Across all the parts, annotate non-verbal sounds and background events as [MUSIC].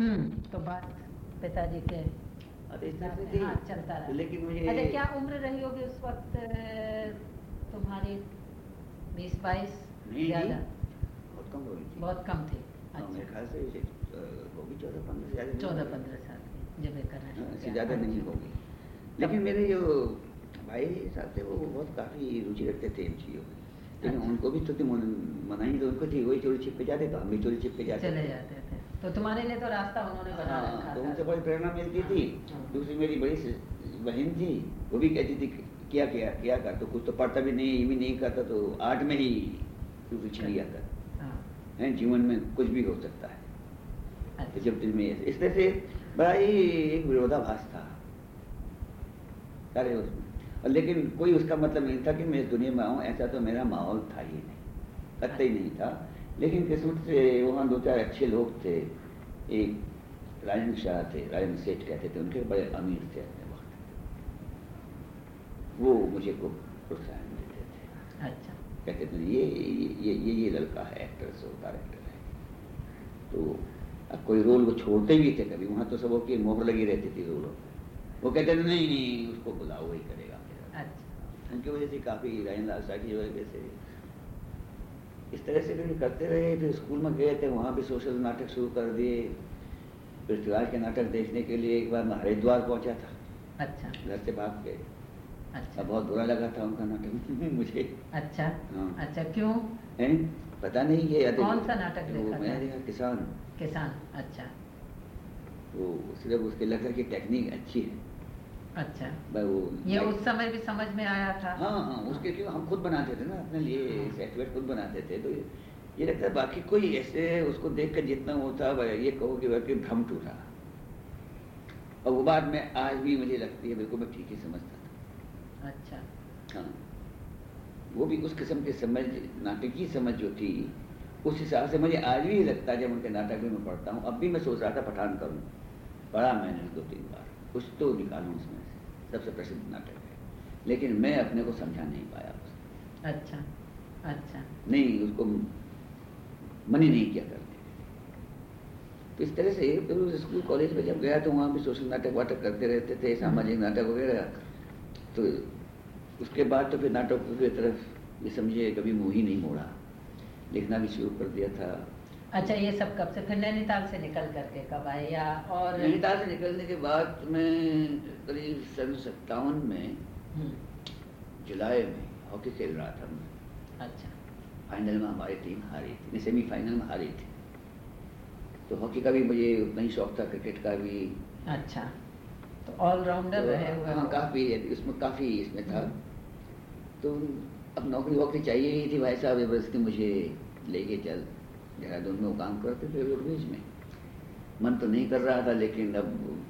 हम्म। तो बात पिताजी के हाँ, चलता रहा। लेकिन मुझे अच्छा क्या उम्र रही होगी उस वक्त तुम्हारी? बीस बाईस? ज़्यादा? बहुत कम हो थी बहुत कम थी। हाँ, मेरे अच्छा। ख्याल से होगी चौदह पंद्रह ज़्यादा चौदह। पंद्रह साल की जब ये कर रहे हाँ, हैं ज़्यादा नहीं होगी। लेकिन मेरे जो भाई साहब थे वो बहुत काफ़ी रुचि रखते थे इन चीज़ों में। लेकिन अच्छा। उनको भी तो मन- मनाही तो उनको थी वही चोरी छिप पे जाते तो हम भी चोरी छिप पे जाते चले जाते तो तुम्हारे लिए तो रास्ता उन्होंने बना हाँ, रखा तो था। उनसे बड़ी प्रेरणा मिलती थी। हाँ। दूसरी मेरी बड़ी बहन थी वो भी कहती थी क्या किया क्या कर तो कुछ तो पढ़ता भी नहीं ये भी नहीं करता तो आर्ट में ही रुचि लिया कर। हाँ, है जीवन में कुछ भी हो सकता है। तो अच्छा। जब दिल में इस तरह से बड़ा ही एक विरोधाभास था। सारे उसमें। और लेकिन कोई उसका मतलब नहीं था कि मैं इस दुनिया में आऊँ ऐसा तो मेरा माहौल था ही नहीं। कतई नहीं था। लेकिन किस्मत से वहाँ दो चार अच्छे लोग थे। एक राजन शाह थे राजन सेठ कहते थे उनके बड़े अमीर थे अपने वक्त। वो मुझे को प्रोत्साहन देते थे। अच्छा। कहते थे ये ये ये ये लड़का है एक्टर सो डायरेक्टर है। तो अब कोई रोल वो छोड़ते भी थे कभी वहाँ तो सबों की मोहर लगी रहती थी रोलों पे। वो कहते थे नहीं नहीं उसको बुलाओ वही करेगा मेरा। अच्छा। उनकी वजह से काफ़ी राजेंद्र लाल शाह की वजह से इस तरह से फिर करते रहे फिर स्कूल में गए थे वहाँ भी सोशल नाटक शुरू कर दिए। पृथ्वीराज के नाटक देखने के लिए एक बार मैं हरिद्वार पहुँचा था। अच्छा। घर से भाग गए। अच्छा। बहुत बुरा लगा था उनका नाटक [LAUGHS] मुझे। अच्छा। हाँ। अच्छा क्यों? हैं? पता नहीं ये कौन सा नाटक देखा मैंने? देखा किसान। किसान अच्छा। वो सिर्फ़ उसके लगा कि टेक्निक अच्छी है। अच्छा। वो ये उस समय भी समझ में आया था। हाँ हाँ उसके क्यों हम खुद बनाते थे ना अपने लिए सेटवेट खुद बनाते थे तो ये, लगता है बाकी कोई ऐसे उसको देख कर जितना होता है ये कहो कि वह भ्रम टूटा। और वो बात में आज भी मुझे लगती है बिल्कुल मैं ठीक ही समझता था। अच्छा। हाँ। वो भी उस किस्म की समझ नाटकीय समझ जो थी उस हिसाब से मुझे आज भी लगता है जब उनके नाटक में मैं पढ़ता हूँ अब भी मैं सोच रहा था पठान करूँ। पढ़ा मैंने दो तीन बार कुछ तो निकालूँ उसमें। सबसे प्रसिद्ध नाटक है। लेकिन मैं अपने को समझा नहीं पाया उसको अच्छा अच्छा। नहीं उसको मन ही नहीं किया करने। तो इस तरह से फिर उस स्कूल कॉलेज में जब गया तो वहाँ भी सोशल नाटक वाटक करते रहते थे सामाजिक नाटक वगैरह। तो उसके बाद तो फिर नाटकों की तरफ़ ये समझिए कभी मुँह ही नहीं मोड़ा। लिखना भी शुरू कर दिया था। अच्छा ये सब कब से? फिर नैनीताल से निकल करके कब आए या और नैनीताल से निकलने के बाद मैं करीब सन सत्तावन में हम्म, जुलाई में हॉकी खेल रहा था मैं। अच्छा। फाइनल में हमारी टीम हारी थी सेमीफाइनल में हारी थी। तो हॉकी का भी मुझे उतना ही शौक था क्रिकेट का भी। अच्छा। तो ऑलराउंडर तो रहे हुए हाँ काफ़ी उसमें काफ़ी इसमें था। हम्म। तो अब नौकरी वोकरी चाहिए ही थी भाई साहब ज़बरदस्ती मुझे लेके चल। देहरादून में काम करते थे रोडवेज़ में। मन तो नहीं कर रहा था, लेकिन अब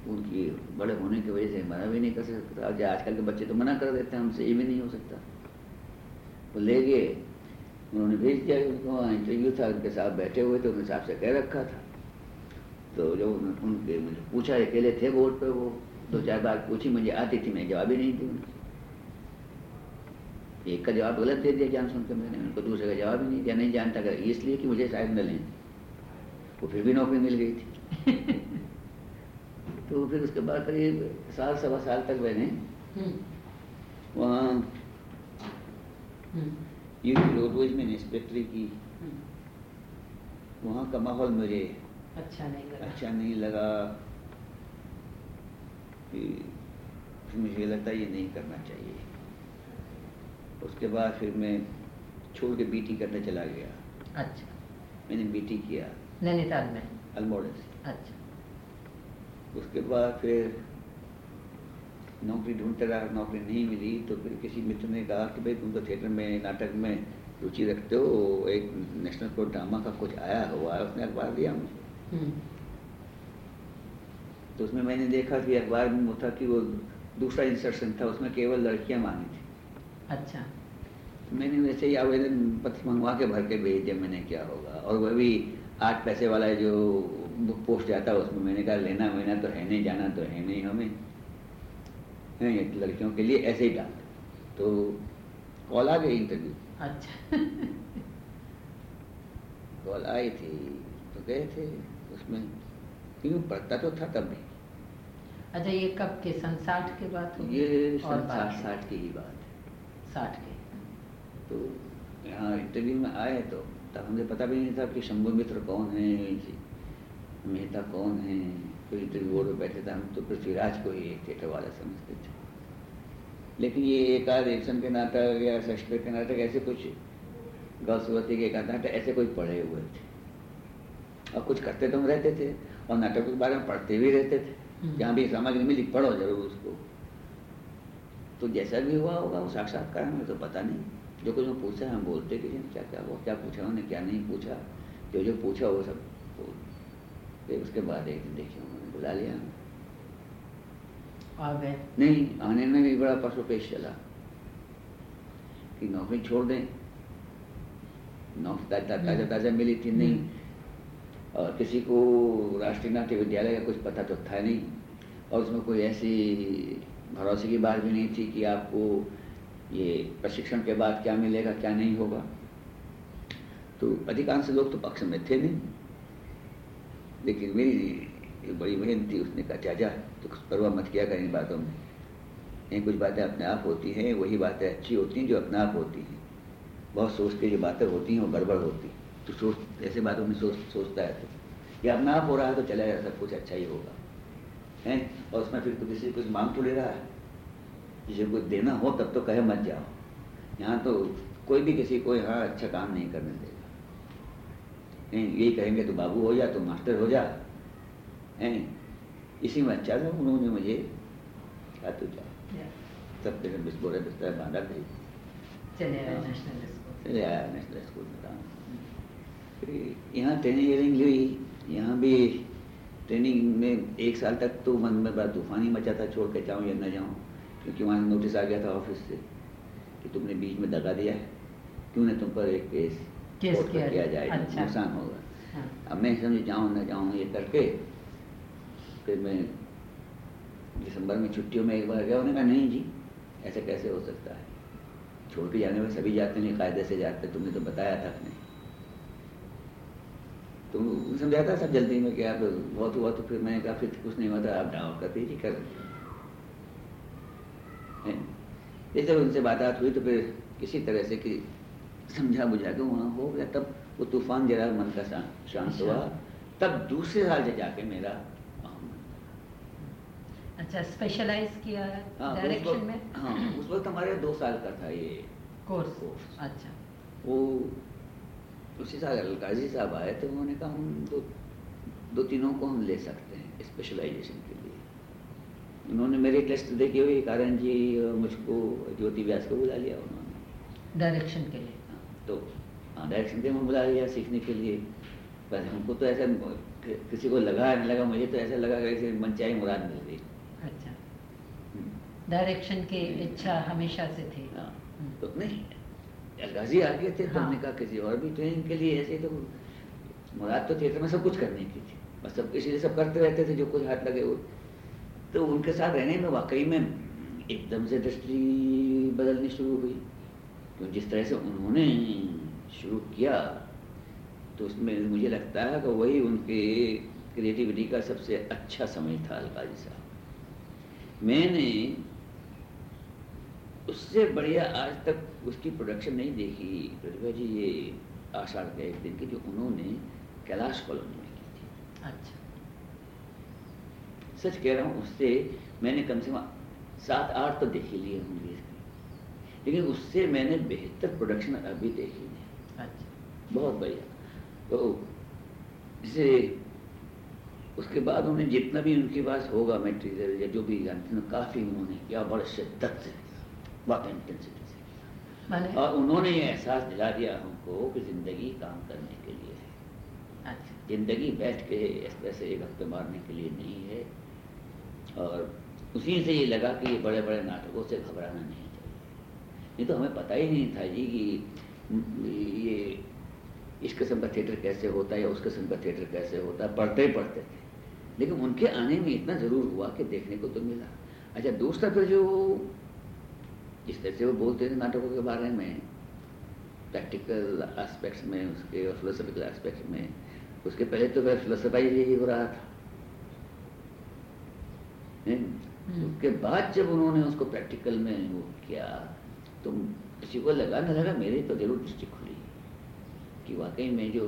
उनकी बड़े होने की वजह से मना भी नहीं कर सकता। आज आजकल के बच्चे तो मना कर देते हैं हमसे ये भी नहीं हो सकता। वो ले गए, उन्होंने भेज दिया उनको इंटरव्यू था, उनके साथ बैठे हुए थे, उन्होंने साहब से कह रखा था। तो उन- उनके मुझे पूछा, अकेले थे बोर्ड पर वो, दो चार बार पूछी, मुझे आती थी मैं जवाब ही नहीं दी उनसे एक का जवाब गलत दे दिया जान सुन के मैंने उनको दूसरे का जवाब ही नहीं दिया नहीं जानता अगर इसलिए कि मुझे शायद न लें। वो फिर भी नौकरी मिल गई थी। [LAUGHS] तो फिर उसके बाद करीब साल सवा साल तक मैंने हम्म, वहाँ हम्म, यू रोडवेज़ में इंस्पेक्टरी की। हम्म। वहाँ का माहौल मुझे अच्छा नहीं लगा। अच्छा नहीं लगा। कि फिर मुझे लगता ये नहीं करना चाहिए। उसके बाद फिर मैं छोड़ के बीटी करने चला गया। अच्छा। मैंने बीटी किया। नैनीताल में? अल्मोड़े से। अच्छा। उसके बाद फिर नौकरी ढूंढते रहा नौकरी नहीं मिली तो फिर किसी मित्र ने कहा कि भाई तुम तो थिएटर में नाटक में रुचि रखते हो एक नेशनल कोर्ट ड्रामा का कुछ आया हुआ है उसने अखबार दिया मुझे। हम्म, तो उसमें मैंने देखा कि अखबार में वो था कि वो दूसरा इंसर्शन था उसमें केवल लड़कियाँ मांगी थी। अच्छा। तो मैंने वैसे ही आवेदन पत्र मंगवा के भर के भेज दिया मैंने क्या होगा? और वह भी आठ पैसे वाला जो बुक पोस्ट जाता है उसमें मैंने कहा लेना वेना तो है नहीं जाना तो है नहीं हमें। हैं ये लड़कियों के लिए ऐसे ही डाल तो कॉल आ गई इंटरव्यू अच्छा। [LAUGHS] कॉल आई थी तो गए थे उसमें क्योंकि पढ़ता तो था तब भी। अच्छा ये कब के? सन साठ के बाद ये सन साठ साठ की ही बात है। साठ के। तो यहाँ इंटरव्यू में आए तो तब हमें पता भी नहीं था कि शंभु मित्र कौन है मेहता कौन है। कोई इंटरव्यू बोर्ड में बैठे थे हम तो पृथ्वीराज को ही थिएटर वाला समझते थे। लेकिन ये एक आध एक्शन के नाटक या शेक्सपियर के नाटक ऐसे कुछ गौसवती के एक आध नाटक ऐसे कोई पढ़े हुए थे। और कुछ करते तो हम रहते थे और नाटकों के बारे में पढ़ते भी रहते थे। हम्म। जहाँ भी सामग्री मिली पढ़ो ज़रूर उसको। तो जैसा भी हुआ होगा वो साक्षात्कार में तो पता नहीं। जो कुछ मैं पूछा हम बोलते कि क्या क्या हुआ? क्या पूछा उन्होंने क्या नहीं पूछा? जो जो पूछा वो सब बोल फिर उसके बाद एक दिन देखिए उन्होंने बुला लिया। आ गए। नहीं आने में भी बड़ा पशु पेश चला कि नौकरी छोड़ दें। नौकरी ताज़ा ताज़ा ताज़ा मिली थी नहीं। और किसी को राष्ट्रीय नाट्य विद्यालय का कुछ पता तो था नहीं। और उसमें कोई ऐसी भरोसे की बात भी नहीं थी कि आपको ये प्रशिक्षण के बाद क्या मिलेगा, क्या नहीं होगा? तो अधिकांश लोग तो पक्ष में थे नहीं। लेकिन मेरी एक बड़ी बहन थी, उसने कहा, चाचा तो कुछ परवाह मत किया कर इन बातों में। ये कुछ बातें अपने आप होती हैं, वही बातें अच्छी होती हैं जो अपने आप होती हैं। बहुत सोच के जो बातें होती हैं, वो गड़बड़ होती हैं। तो सोच, ऐसे बातों में सोच, सोचता है तो। ये अपने आप हो रहा है तो चला जाए सब कुछ अच्छा ही होगा। हैं? और उसमें फिर तो किसी कुछ मांग तो ले रहा है। जिसे कुछ देना हो तब तो कहे मत जाओ। यहाँ तो कोई भी किसी को यहाँ अच्छा काम नहीं करने देगा। यही कहेंगे तो बाबू हो जा तो मास्टर हो जा। हैं इसी में अच्छा था उन्होंने मुझे कहा तू जा। सब दिन बिस्बोरे बिस्तर बांधा थे चले नेशनल स्कूल आया नेशनल स्कूल में रहा यहाँ ट्रेनिंग व्रेनिंग ली यहाँ भी ट्रेनिंग में एक साल तक तो मन में बड़ा तूफ़ान ही मचा था छोड़ के जाऊँ या न जाऊँ। क्योंकि वहाँ नोटिस आ गया था ऑफ़िस से कि तुमने बीच में दगा दिया है क्यों ने तुम पर एक केस केस किया जाए। जाएगा अच्छा। नुकसान होगा हाँ। अब मैं समझ जाऊँ न जाऊँ ये करके फिर मैं दिसंबर में छुट्टियों में एक बार गया उन्होंने कहा नहीं जी ऐसे कैसे हो सकता है छोड़ के जाने में सभी जाते नहीं कायदे से जाते तुमने तो बताया था अपने तो समझाता सब जल्दी में क्या बहुत हुआ तो फिर मैंने कहा फिर कुछ नहीं हुआ था आप डाउन करते जी कर हैं? जैसे उनसे बात हुई तो फिर किसी तरह से कि समझा बुझा के वहाँ हो गया। तब वो तूफ़ान जरा मन का शांत हुआ। तब दूसरे साल से जाके मेरा अच्छा स्पेशलाइज किया हाँ, डायरेक्शन वक्त- में? हाँ उस वक्त हमारे दो साल का था ये कोर्स कोर्स। अच्छा। वो उसी साल अलकाजी साहब आए तो उन्होंने कहा हम दो दो तीनों को हम ले सकते हैं स्पेशलाइजेशन लिए उन्होंने मेरे टेस्ट देखे हुए कारण जी मुझको ज्योति व्यास को बुला लिया उन्होंने। डायरेक्शन के लिए? हाँ, तो हाँ डायरेक्शन के में बुला लिया सीखने के लिए। पर हमको तो ऐसा किसी को लगा नहीं लगा मुझे तो ऐसा लगा कि मनचाही मुराद मिल गई। अच्छा। हम्म। डायरेक्शन की इच्छा हमेशा से थी। हाँ, हम्म। तो नहीं अलगाजी आ गए थे तो हाँ। हमने कहा किसी और भी ट्रेनिंग के लिए ऐसे तो मुराद तो थिएटर में सब कुछ करने की थी। बस सब इसीलिए सब करते रहते थे जो कुछ हाथ लगे वो। तो उनके साथ रहने में वाकई में एकदम से दृष्टि बदलनी शुरू हुई तो जिस तरह से उन्होंने शुरू किया तो उसमें मुझे लगता है कि वही उनके क्रिएटिविटी का सबसे अच्छा समय था, अलकाजी साहब। मैंने उससे बढ़िया आज तक उसकी प्रोडक्शन नहीं देखी। प्रतिभा जी, ये आषाढ़ के एक दिन की जो उन्होंने कैलाश कॉलोनी में की थी। अच्छा। सच कह रहा हूँ उससे मैंने कम से कम सात आठ तो देख ही लिए होंगे लेकिन उससे मैंने बेहतर प्रोडक्शन अभी देखी नहीं अच्छा। बहुत बढ़िया। तो जैसे उसके बाद उन्होंने जितना भी उनके पास होगा मटेरियल या जो भी जानते हैं काफ़ी उन्होंने किया बड़े शिद्दत से बहुत इंटेंसिटी से किया। और उन्होंने ये एहसास दिला दिया हमको कि ज़िंदगी काम करने के लिए है। अच्छा। ज़िंदगी बैठ के इस तरह से एक हफ़्ते मारने के लिए नहीं है। और उसी से ये लगा कि ये बड़े बड़े नाटकों से घबराना नहीं चाहिए। नहीं तो हमें पता ही नहीं था जी कि ये इस किस्म का थिएटर कैसे होता है या उस किस्म का थिएटर कैसे होता है पढ़ते ही पढ़ते थे। लेकिन उनके आने में इतना ज़रूर हुआ कि देखने को तो मिला। अच्छा दूसरा फिर जो जिस तरह से वो बोलते थे नाटकों के बारे में, प्रैक्टिकल एस्पेक्ट्स में उसके और फिलोसफिकल एस्पेक्ट्स में, उसके पहले तो फिर फिलोसफाइज यही हो रहा था। उसके बाद जब उन्होंने उसको प्रैक्टिकल में वो किया तो किसी को लगा ना लगा मेरी तो ज़रूर दृष्टि खुली कि वाकई में जो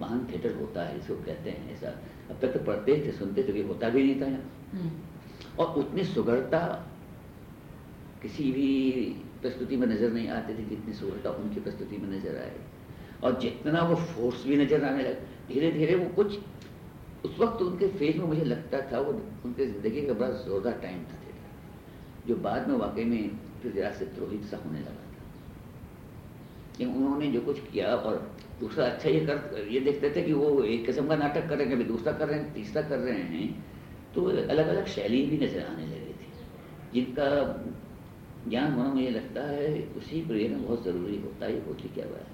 महान थिएटर होता है इसको कहते हैं ऐसा अब तक तो पढ़ते थे सुनते थे होता भी नहीं था यहाँ। हम्म। और उतनी सुगढ़ता किसी भी प्रस्तुति में नज़र नहीं आती थी जितनी सुगढ़ता उनकी प्रस्तुति में नज़र आए। और जितना वो फोर्स भी नज़र आने लगा धीरे धीरे वो कुछ उस वक्त उनके फ़ेज़ में मुझे लगता था, वो उनके ज़िंदगी का बड़ा जोरदार टाइम था थिएटर जो बाद में वाकई में जरा से द्रोहित सा होने लगा था। उन्होंने जो कुछ किया और दूसरा अच्छा ये कर, ये देखते थे कि वो एक किस्म का नाटक कर रहे हैं, कभी दूसरा कर रहे हैं, तीसरा कर रहे हैं तो अलग अलग शैली भी नज़र आने लगी थी। जिनका ज्ञान होना मुझे लगता है, उसी प्रिय में बहुत ज़रूरी होता है होती क्या बात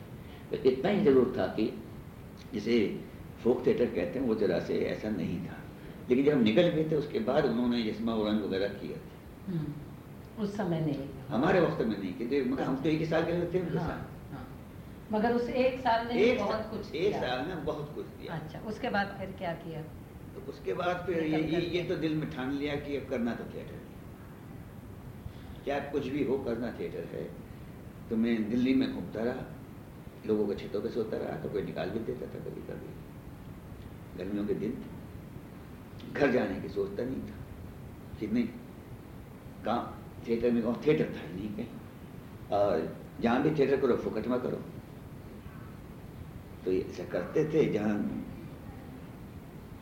है। तो इतना ही ज़रूर था कि जिसे फोक थिएटर कहते हैं वो जरा से ऐसा नहीं था। लेकिन जब हम निकल गए थे उसके बाद उन्होंने जिसमा उड़न वगैरह किया थे। हम्म, उस समय नहीं हमारे वक्त में नहीं क्योंकि मगर हम तो एक ही साल के थे उनके हाँ, हाँ। मगर उस एक साल में एक बहुत कुछ एक साल में बहुत कुछ किया। अच्छा उसके बाद फिर क्या किया? तो उसके बाद फिर ये ये, ये तो दिल में ठान लिया कि अब करना तो थिएटर है। क्या कुछ भी हो करना थिएटर है। तो मैं दिल्ली में घूमता रहा लोगों के छतों पे सोता रहा तो कोई निकाल भी देता था कभी कभी गर्मियों के दिन घर जाने की सोचता नहीं था। कि नहीं काम थिएटर में कहूँ थिएटर था नहीं कहीं। और जहाँ भी थिएटर करो फुकट में करो। तो ये ऐसा करते थे जहाँ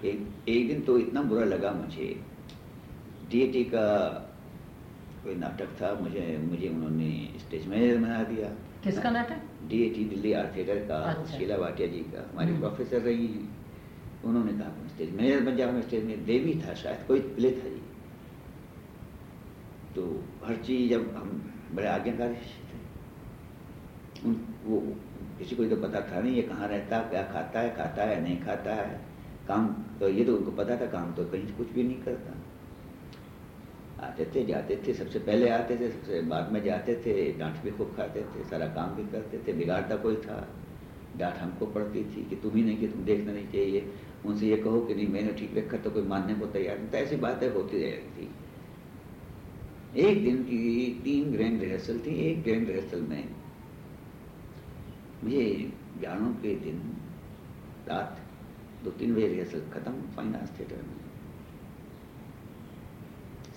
एक एक दिन तो इतना बुरा लगा मुझे। डीएटी का कोई नाटक था मुझे मुझे उन्होंने स्टेज मैनेजर बना दिया। किसका नाटक? डीएटी दिल्ली आर्ट थिएटर का अच्छा। शीला भाटिया जी का। हमारी हम्म। प्रोफेसर रही हैं। उन्होंने कहा स्टेज, मैनेजर बन जाओ स्टेज में, देवी था शायद, कोई प्ले था जी तो हर चीज़ जब हम बड़े आज्ञाकारी उन, वो, किसी को तो पता था नहीं, ये कहाँ रहता, क्या खाता है खाता है, नहीं खाता है, काम तो ये तो उनको पता था, काम तो कहीं कुछ भी नहीं करता। आते थे, जाते थे, सबसे पहले आते थे, सबसे बाद में जाते थे, डांट भी खूब खाते थे, सारा काम भी करते थे, बिगाड़ता कोई था। डांट हमको पड़ती थी कि तुम ही नहीं, कि तुम देखना नहीं चाहिए। उनसे ये कहो कि नहीं, मैंने ठीक रखा तो कोई मानने को तैयार नहीं। तो ऐसी बातें होती रह थी। एक दिन की तीन ग्रैंड रिहर्सल थी, एक ग्रैंड रिहर्सल में मुझे ग्यारहों के दिन, रात, दो तीन बजे रिहर्सल खत्म फाइन आर्ट्स थिएटर में।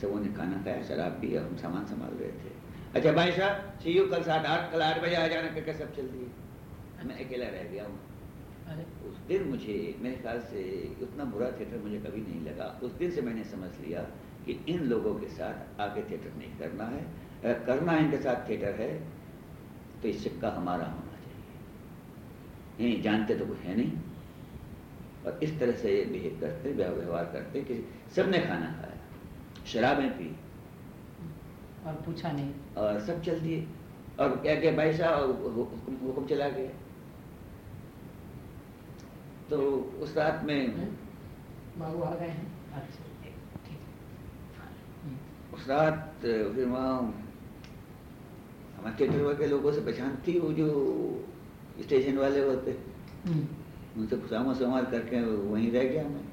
सबों ने खाना खाया, शराब पी हम सामान संभाल रहे थे। अच्छा भाई साहब सी यू कल सात आठ, कल आठ बजे आ जाना करके सब चल दिए मैं अकेला रह गया हूँ। उस दिन मुझे मेरे ख्याल से उतना बुरा थिएटर मुझे कभी नहीं लगा। उस दिन से मैंने समझ लिया कि इन लोगों के साथ आगे थिएटर नहीं करना है। अगर करना इनके साथ थिएटर है तो इस सिक्का हमारा होना चाहिए। नहीं जानते तो कुछ है नहीं। और इस तरह से बिहेव करते व्यवहार करते कि सबने खाना खाया शराबें पी। और पूछा नहीं। और सब चल दिए और क्या क्या? भाई साहब हुक्म चला गया। तो उस रात में बाबू आ गए हैं। अच्छा। उस रात फिर वहाँ हमारे थिएटर के लोगों से पहचान थी वो जो स्टेशन वाले होते। हम्म। उनसे खुशामा समार करके वहीं रह गया मैं।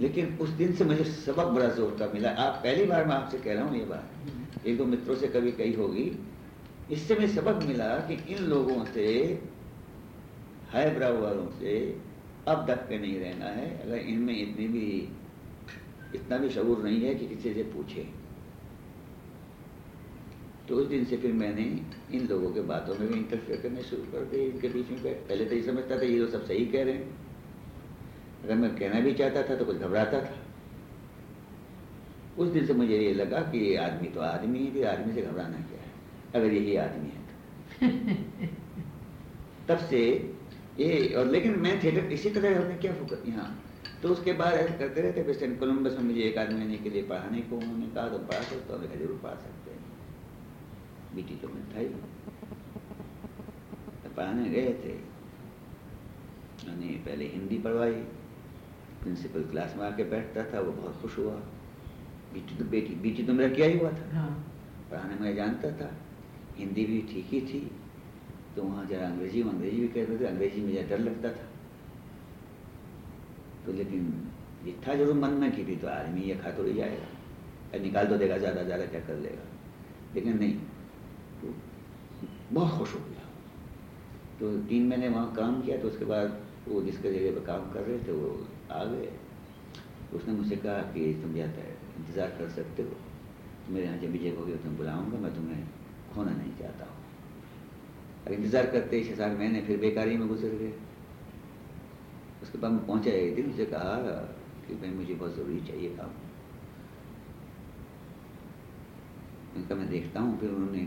लेकिन उस दिन से मुझे सबक बड़ा ज़ोर का मिला। आप पहली बार मैं आपसे कह रहा हूँ ये बात। हम्म। एक दो मित्रों से कभी कही होगी। इससे मुझे सबक मिला कि इन लोगों से हाई ब्राउ वालों से अब डक के नहीं रहना है। अगर इनमें इतनी भी इतना भी शबूर नहीं है कि किसी से पूछे। तो उस दिन से फिर मैंने इन लोगों के बातों में भी इंटरफेयर करने शुरू कर दिए इनके बीच में पहले तो ये समझता था ये तो सब सही कह रहे हैं। अगर मैं कहना भी चाहता था तो कुछ घबराता था। उस दिन से मुझे ये लगा कि ये आदमी तो आदमी है आदमी से घबराना क्या है? अगर यही आदमी है तो। [LAUGHS] तब से ये और लेकिन मैं थिएटर इसी तरह हमने क्या फोकस यहाँ? तो उसके बाद ऐसे करते रहते वेस्टर्न कोलम्बस में मुझे एक आध महीने के लिए पढ़ाने को उन्होंने कहा तो पढ़ा सकते हो मैं ज़रूर पढ़ा सकते हैं। बीटी तो मैं था ही। तो पढ़ाने गए थे। मैंने पहले हिंदी पढ़वाई प्रिंसिपल क्लास में आके बैठता था वो बहुत खुश हुआ। बीटी तो बेटी बीटी तो मेरा क्या ही हुआ था। हाँ। पढ़ाने में जानता था। हिंदी भी ठीक ही थी। तो वहाँ जरा अंग्रेज़ी में अंग्रेज़ी भी कहते थे, अंग्रेज़ी में जरा डर लगता था। तो लेकिन इच्छा ज़रूर मन में की थी तो आदमी ये खा तो ही जाएगा। या निकाल तो देगा, ज़्यादा ज़्यादा क्या कर लेगा। लेकिन नहीं तो बहुत खुश हो गया। तो तीन महीने वहाँ काम किया तो उसके बाद वो जिसके जगह पर काम कर रहे थे, वो आ गए। उसने मुझसे कहा कि तुम जाता है इंतज़ार कर सकते हो। तो मेरे यहाँ जब विजय हो गया तुम बुलाऊँगा, मैं तुम्हें खोना नहीं चाहता हूँ। और इंतज़ार करते छः सात महीने फिर बेकारी में गुजर गए उसके बाद मैं पहुँचा एक दिन मुझे कहा कि भाई मुझे बहुत ज़रूरी चाहिए काम। उनका मैं देखता हूँ। फिर उन्होंने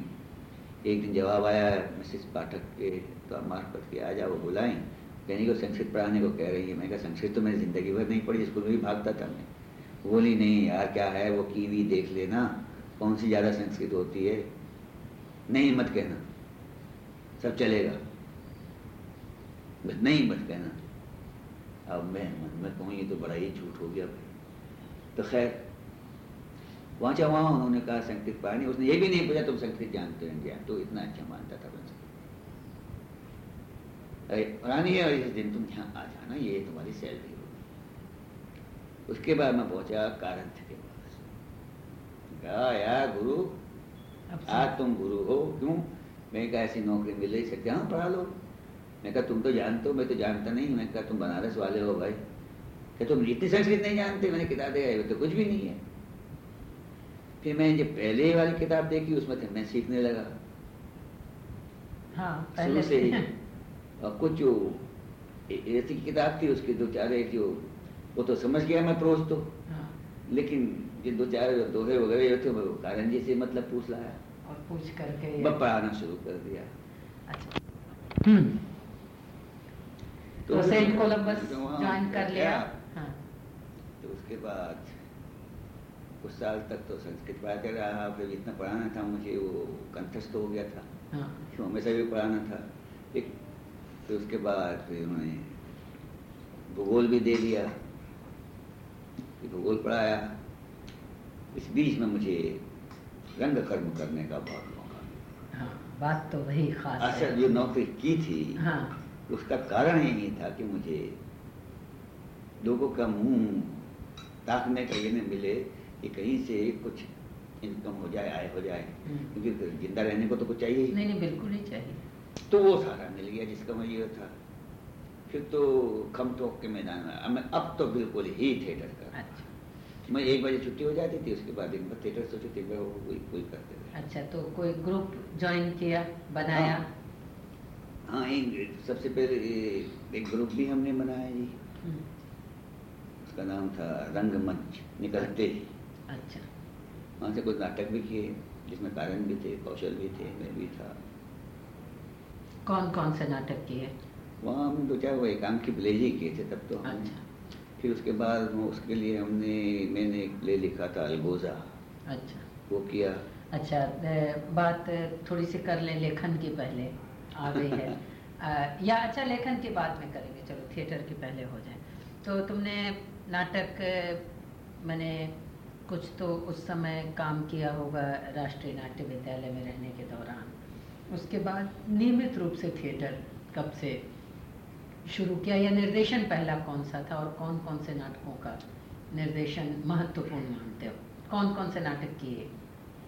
एक दिन जवाब आया, मिसिस पाठक के तो मार्फत के आ जाओ, बुलाएँ। कहने को संस्कृत पढ़ाने को कह रही है। मैं कहा संस्कृत तो मैंने ज़िंदगी भर नहीं पढ़ी, स्कूल में भी भागता था मैं। बोली, नहीं यार, क्या है? वो कीवी देख लेना। कौन सी ज़्यादा संस्कृत होती है? नहीं, मत कहना। सब चलेगा। बस नहीं मत कहना। अब मैं मन में कहूँ ये तो बड़ा ही झूठ हो गया। भाई तो खैर वहाँ वहाँ उन्होंने कहा संस्कृत पढ़ानी उसने ये भी नहीं पूछा तुम संस्कृत जानते हो ज्ञान तो इतना अच्छा मानता था बस रानी है और इस दिन तुम यहाँ आ जाना ये तुम्हारी सैलरी होगी। उसके बाद मैं पहुँचा कारण थे पास। कहा यार गुरु आज तुम गुरु हो क्यों? मैं कहा ऐसी नौकरी मिल रही सकते हाँ पढ़ा लो। मैं कहा तुम तो जानते हो मैं तो जानता नहीं मैं कहा तुम बनारस वाले हो भाई। क्या तुम इतनी संस्कृत नहीं जानते? मैंने किताब देखा तो कुछ भी नहीं है। फिर मैंने जब पहले वाली किताब देखी उसमें मैं सीखने लगा। हाँ से ही। और कुछ जो ऐसी किताब थी उसके दो चार एक जो वो तो समझ गया मैं प्रोज तो। हाँ। लेकिन जो दो चार दोहे वगैरह थे वो कारण जी से मतलब पूछ लाया। और पूछ करके पढ़ाना शुरू कर दिया। अच्छा। हम्म। तो, तो सेंट कोलंबस ज्वाइन कर लिया। हाँ। तो उसके बाद कुछ साल तक तो संस्कृत पढ़ाते रहा फिर इतना पढ़ाना था मुझे वो कंठस्थ हो गया था। हाँ। हमेशा भी पढ़ाना था। एक तो उसके बाद फिर उन्होंने भूगोल भी दे दिया। भूगोल पढ़ाया। इस बीच में मुझे रंग कर्म करने का बहुत मौका मिला। हाँ, बात तो वही खास अच्छा जो नौकरी की थी हाँ। उसका कारण यही था कि मुझे लोगों का मुँह ताकने का ये न मिले कि कहीं से कुछ इनकम हो जाए आय हो जाए। हम्म। क्योंकि ज़िंदा रहने को तो कुछ चाहिए नहीं नहीं बिल्कुल नहीं चाहिए। तो वो सारा मिल गया जिसका मैं ये था। फिर तो खम टोक के मैदान में अब तो बिल्कुल ही थिएटर कर अच्छा। मैं एक बजे छुट्टी हो जाती थी उसके बाद दिन भर थिएटर सोची थी वो कोई कोई करते थे। अच्छा तो कोई ग्रुप ज्वाइन किया बनाया? हाँ, हाँ एक सबसे पहले एक ग्रुप भी हमने बनाया जी। हम्म। उसका नाम था रंगमंच निकलते। अच्छा। वहाँ से कुछ नाटक भी किए जिसमें कारण भी थे कौशल भी थे मैं भी था। कौन कौन से नाटक किए? वहाँ हम दो चार वो एकांक की प्ले ही किए थे तब तो अच्छा। फिर उसके बाद उसके लिए हमने मैंने एक प्ले लिखा था अलगोजा। अच्छा। वो किया। अच्छा बात थोड़ी सी कर लें लेखन की पहले आ गई है। [LAUGHS] आ, या अच्छा लेखन की बात में करेंगे चलो थिएटर की पहले हो जाए। तो तुमने नाटक मैंने कुछ तो उस समय काम किया होगा राष्ट्रीय नाट्य विद्यालय में रहने के दौरान। उसके बाद नियमित रूप से थिएटर कब से शुरू किया या निर्देशन पहला कौन सा था और कौन कौन से नाटकों का निर्देशन महत्वपूर्ण मानते हो? कौन कौन से नाटक किए?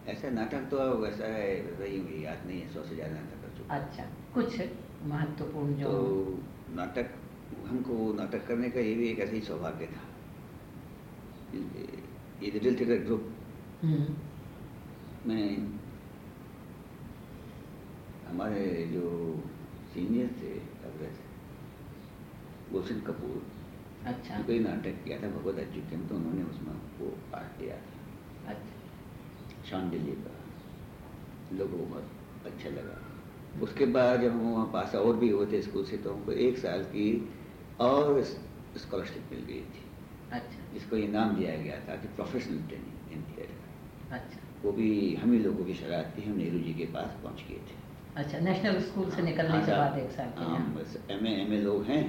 ऐसा नाटक तो वैसा है वही हुई याद नहीं है सौ से ज़्यादा नाटक कर चुका अच्छा कुछ महत्वपूर्ण जो तो नाटक हमको नाटक करने का ये भी एक ऐसा ही सौभाग्य था। ये लिटिल थिएटर ग्रुप में हमारे जो सीनियर थे गुलशन कपूर अच्छा। कोई नाटक किया था भगवत अच्युतम तो उन्होंने उसमें वो पार्ट लिया था। अच्छा। दिल्ली का लोगों को बहुत अच्छा लगा। उसके बाद जब हम वहाँ पास और भी हुए थे स्कूल से तो हमको एक साल की और स्कॉलरशिप मिल गई थी। अच्छा। जिसको ये नाम दिया गया था कि प्रोफेशनल ट्रेनिंग इन थिएटर अच्छा। वो भी हम ही लोगों की शरारत थी हम नेहरू जी के पास पहुँच गए थे। अच्छा नेशनल स्कूल से निकलने के बाद एक साल हाँ बस एम एम ए लोग हैं।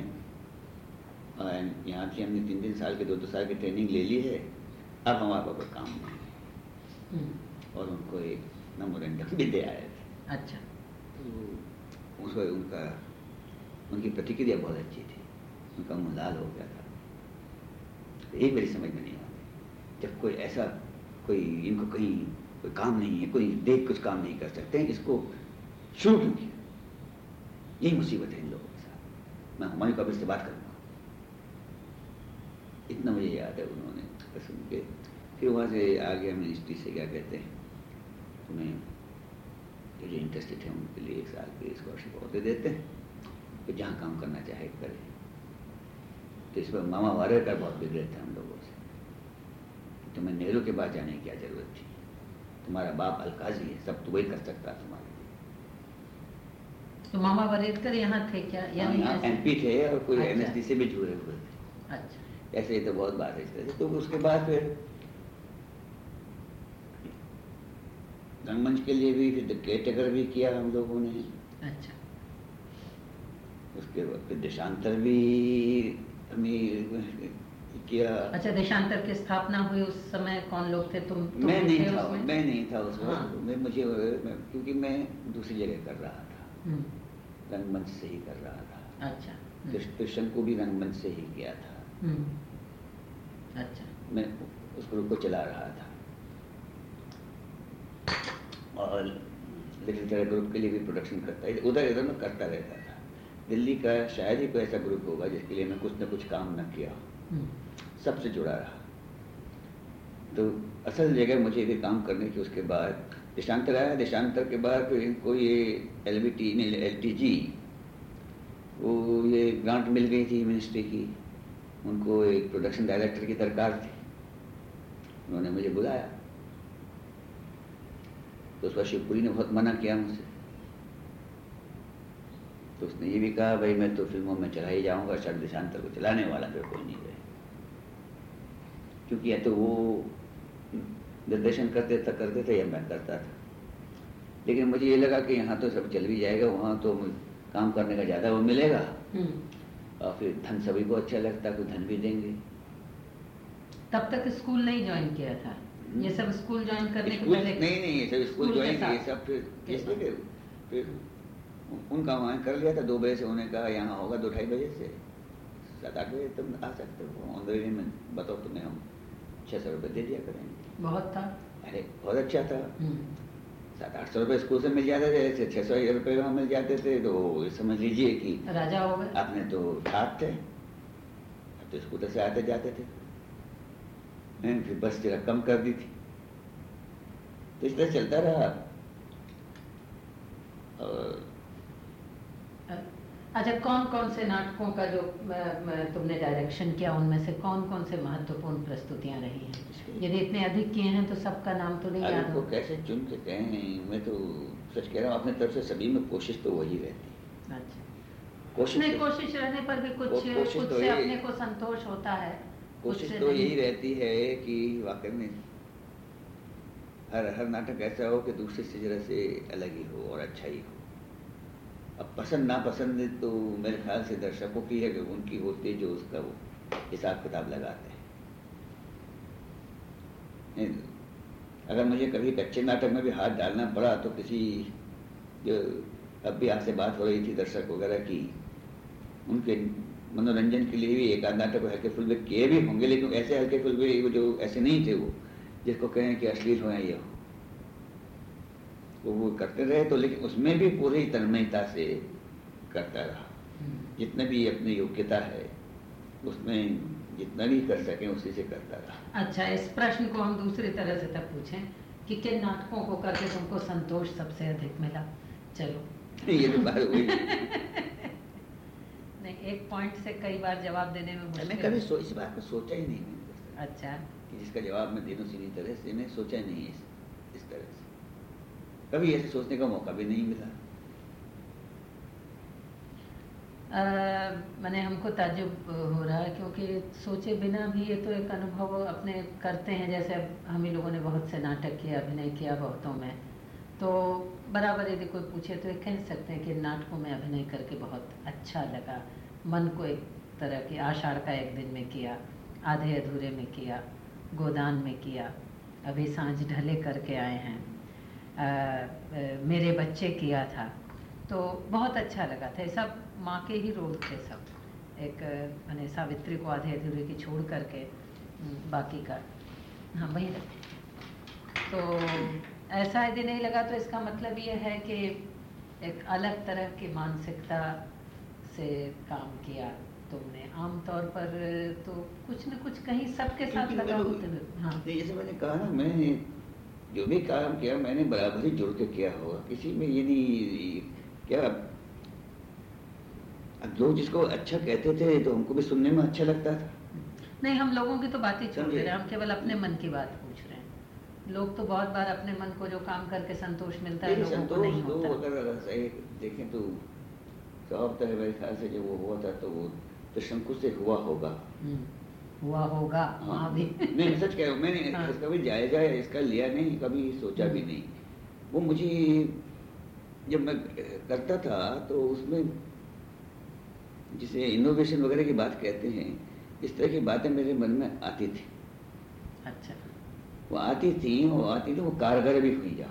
और यहाँ से हमने तीन तीन साल के दो दो साल की ट्रेनिंग ले ली है। अब हमारे पापा काम में हम्म। और उनको एक मेमोरेंडम भी दे आए थे। अच्छा। तो उसमें उनका उनकी प्रतिक्रिया बहुत अच्छी थी। उनका मुँह लाल हो गया था। यही मेरी समझ में नहीं आती जब कोई ऐसा कोई इनको कहीं कोई काम नहीं है कोई देख कुछ काम नहीं कर सकते हैं इसको शुरू क्यों किया? यही मुसीबत है इन लोगों के साथ। मैं हमारी कबीर से बात करूँगा इतना मुझे याद है उन्होंने सुन के। फिर वहाँ से आ गया मिनिस्ट्री से क्या कहते हैं? तुम्हें जो जो इंटरेस्टेड है उनके लिए एक साल की स्कॉलरशिप और दे देते हैं। तो जहाँ काम करना चाहे करें। तो इस पर मामा वारेकर बहुत बिगड़े थे हम लोगों से। तुम्हें नेहरू के पास जाने की क्या ज़रूरत थी? तुम्हारा बाप अलकाजी है सब तो वही कर सकता तुम्हारे तो मामा वरेदकर यहाँ थे क्या? या नहीं हाँ, एमपी थे और कोई अच्छा। एनएसडी से भी जुड़े हुए थे। अच्छा। ऐसे ही तो बहुत बात है इस तो उसके बाद फिर रंगमंच के लिए भी फिर टेकर भी किया हम लोगों ने। अच्छा। उसके बाद फिर देशांतर भी हमें किया। अच्छा देशांतर की स्थापना हुई उस समय कौन लोग थे? तुम तुम मैं नहीं था मैं नहीं था उस हाँ। वक्त मैं मुझे मैं, क्योंकि मैं दूसरी जगह कर रहा था। हम्म, रंगमंच से ही कर रहा था। अच्छा। हम्म, कृष्ण को भी रंगमंच से ही किया था। हम्म, अच्छा। मैं उस ग्रुप को चला रहा था। और लिटिल तरह ग्रुप के लिए भी प्रोडक्शन करता है उधर इधर मैं करता रहता था। दिल्ली का शायद ही कोई ऐसा ग्रुप होगा जिसके लिए मैं कुछ ना कुछ काम न किया। हम्म, सबसे जुड़ा रहा। तो असल जगह मुझे भी काम करने की उसके बाद देशांतर आया। देशांतर के बाद इनको ये L B T L T G वो ये ग्रांट मिल गई थी मिनिस्ट्री की। उनको एक प्रोडक्शन डायरेक्टर की दरकार थी। उन्होंने मुझे बुलाया। तो उस पर शिवपुरी ने बहुत मना किया मुझसे। तो उसने ये भी कहा, भाई, मैं तो फ़िल्मों में चला ही जाऊँगा शायद देशांतर को चलाने वाला फिर कोई नहीं रहे क्योंकि या तो वो निर्देशन करते था, करते थे या मैं करता था। लेकिन मुझे ये लगा कि यहाँ तो सब चल भी जाएगा, वहाँ तो काम करने का ज़्यादा वो मिलेगा। हम्म। और फिर धन सभी को अच्छा लगता है, कोई धन भी देंगे। तब तक स्कूल नहीं ज्वाइन किया था? ये सब स्कूल ज्वाइन करने के पहले नहीं नहीं ये सब स्कूल ज्वाइन। ये सब फिर फिर उनका वहाँ कर लिया था दो बजे से उन्होंने कहा यहाँ होगा दो ढाई बजे से। सात आठ बजे तुम आ सकते हो वे में बताओ तुम्हें हम छः सौ रुपये दे दिया करेंगे। बहुत था। अरे बहुत अच्छा था। हम्म, सात आठ सौ रुपये स्कूल से मिल जाते थे ऐसे छः सौ रुपये वहाँ मिल जाते थे तो ये समझ लीजिए कि राजा हो गए। आपने तो ठाक थे अब तो स्कूटर से आते जाते थे। हैं, फिर बस जरा कम कर दी थी। तो इस तरह चलता रहा। और अच्छा कौन कौन से नाटकों का जो तुमने डायरेक्शन किया उनमें से कौन कौन से महत्वपूर्ण प्रस्तुतियाँ रही हैं? यदि इतने अधिक किए हैं तो सबका नाम तो नहीं याद को कैसे चुन के कहें मैं तो सच कह रहा हूँ अपने तरफ़ से सभी में कोशिश तो वही रहती है। अच्छा। कोशिश नहीं तो- कोशिश रहने पर भी कुछ कुछ तो से अपने को संतोष होता है कोशिश तो यही रहती है कि वाकई में हर हर नाटक ऐसा हो कि दूसरे से जरा से अलग ही हो और अच्छा ही हो। अब पसंद नापसंद तो मेरे ख्याल से दर्शकों की है कि उनकी होती है जो उसका वो हिसाब किताब लगाते हैं। अगर मुझे कभी कच्चे नाटक में भी हाथ डालना पड़ा तो किसी जो अब भी आपसे बात हो रही थी दर्शक वगैरह की, उनके मनोरंजन के लिए भी एक आध नाटक हल्के फुलवे किए भी होंगे, लेकिन ऐसे हल्के फुलवे जो ऐसे नहीं थे वो, जिसको कहें कि अश्लील हो या ये हो। वो वो करते रहे तो लेकिन उसमें भी पूरी तन्मयता से करता रहा। हम्म। जितने भी अपनी योग्यता है उसमें जितना भी कर सके उसी से करता रहा। अच्छा इस प्रश्न को हम दूसरी तरह से तब पूछें कि किन नाटकों को करके तुमको संतोष सबसे अधिक मिला? चलो। ये तो बात हुई। [LAUGHS] नहीं एक पॉइंट से कई बार जवाब देने में मैं मुश्किल कभी सो, इस बात को सोचा ही नहीं अच्छा। कि जिसका जवाब मैं दे दूँ सीधी तरह से मैं सोचा ही नहीं इस, इस तरह से। कभी ऐसे सोचने का मौका भी नहीं मिला। मैंने हमको ताजुब हो रहा है क्योंकि सोचे बिना भी ये तो एक अनुभव अपने करते हैं, जैसे हम ही लोगों ने बहुत से नाटक किया, अभिनय किया बहुतों में। तो बराबर यदि कोई पूछे तो ये कह सकते हैं कि नाटकों में अभिनय करके बहुत अच्छा लगा। मन को एक तरह की आषाढ़ का एक दिन में किया, आधे अधूरे में किया, गोदान में किया। अभी साँझ ढले करके आए हैं। अ, मेरे बच्चे किया था। तो बहुत अच्छा लगा था। सब माँ के ही रोल थे सब। एक मैंने सावित्री को आधे अधूरे की छोड़ करके बाकी का। हाँ वही तो ऐसा यदि नहीं लगा तो इसका मतलब ये है कि एक अलग तरह की मानसिकता से काम किया तुमने। आमतौर पर तो कुछ न कुछ कहीं सबके साथ लगा तो- होते हाँ। जैसे मैंने कहा ना मैंने जो भी काम किया मैंने बराबर ही जुड़ के किया होगा। किसी में ये नहीं क्या अब लोग जिसको अच्छा कहते थे तो हमको भी सुनने में अच्छा लगता था। नहीं हम लोगों की तो बात ही छोड़ दे रहे हैं। हम केवल अपने मन की बात पूछ रहे हैं। लोग तो बहुत बार अपने मन को जो काम करके संतोष मिलता है लोगों को नहीं तो होता। अगर सही देखें तो सब तो है मेरे ख्याल से जब वो हुआ था तो वो तो शंकु से हुआ होगा। हम्म, हुआ होगा हाँ। वहाँ भी। नहीं सच कह रहा हूँ मैंने हाँ। इसका भी जायजा इसका लिया नहीं कभी सोचा भी नहीं। वो मुझे जब मैं करता था तो उसमें जिसे इनोवेशन वगैरह की बात कहते हैं इस तरह की बातें मेरे मन में आती थी। अच्छा। वो आती थी वो आती थी वो कारगर भी हुई जा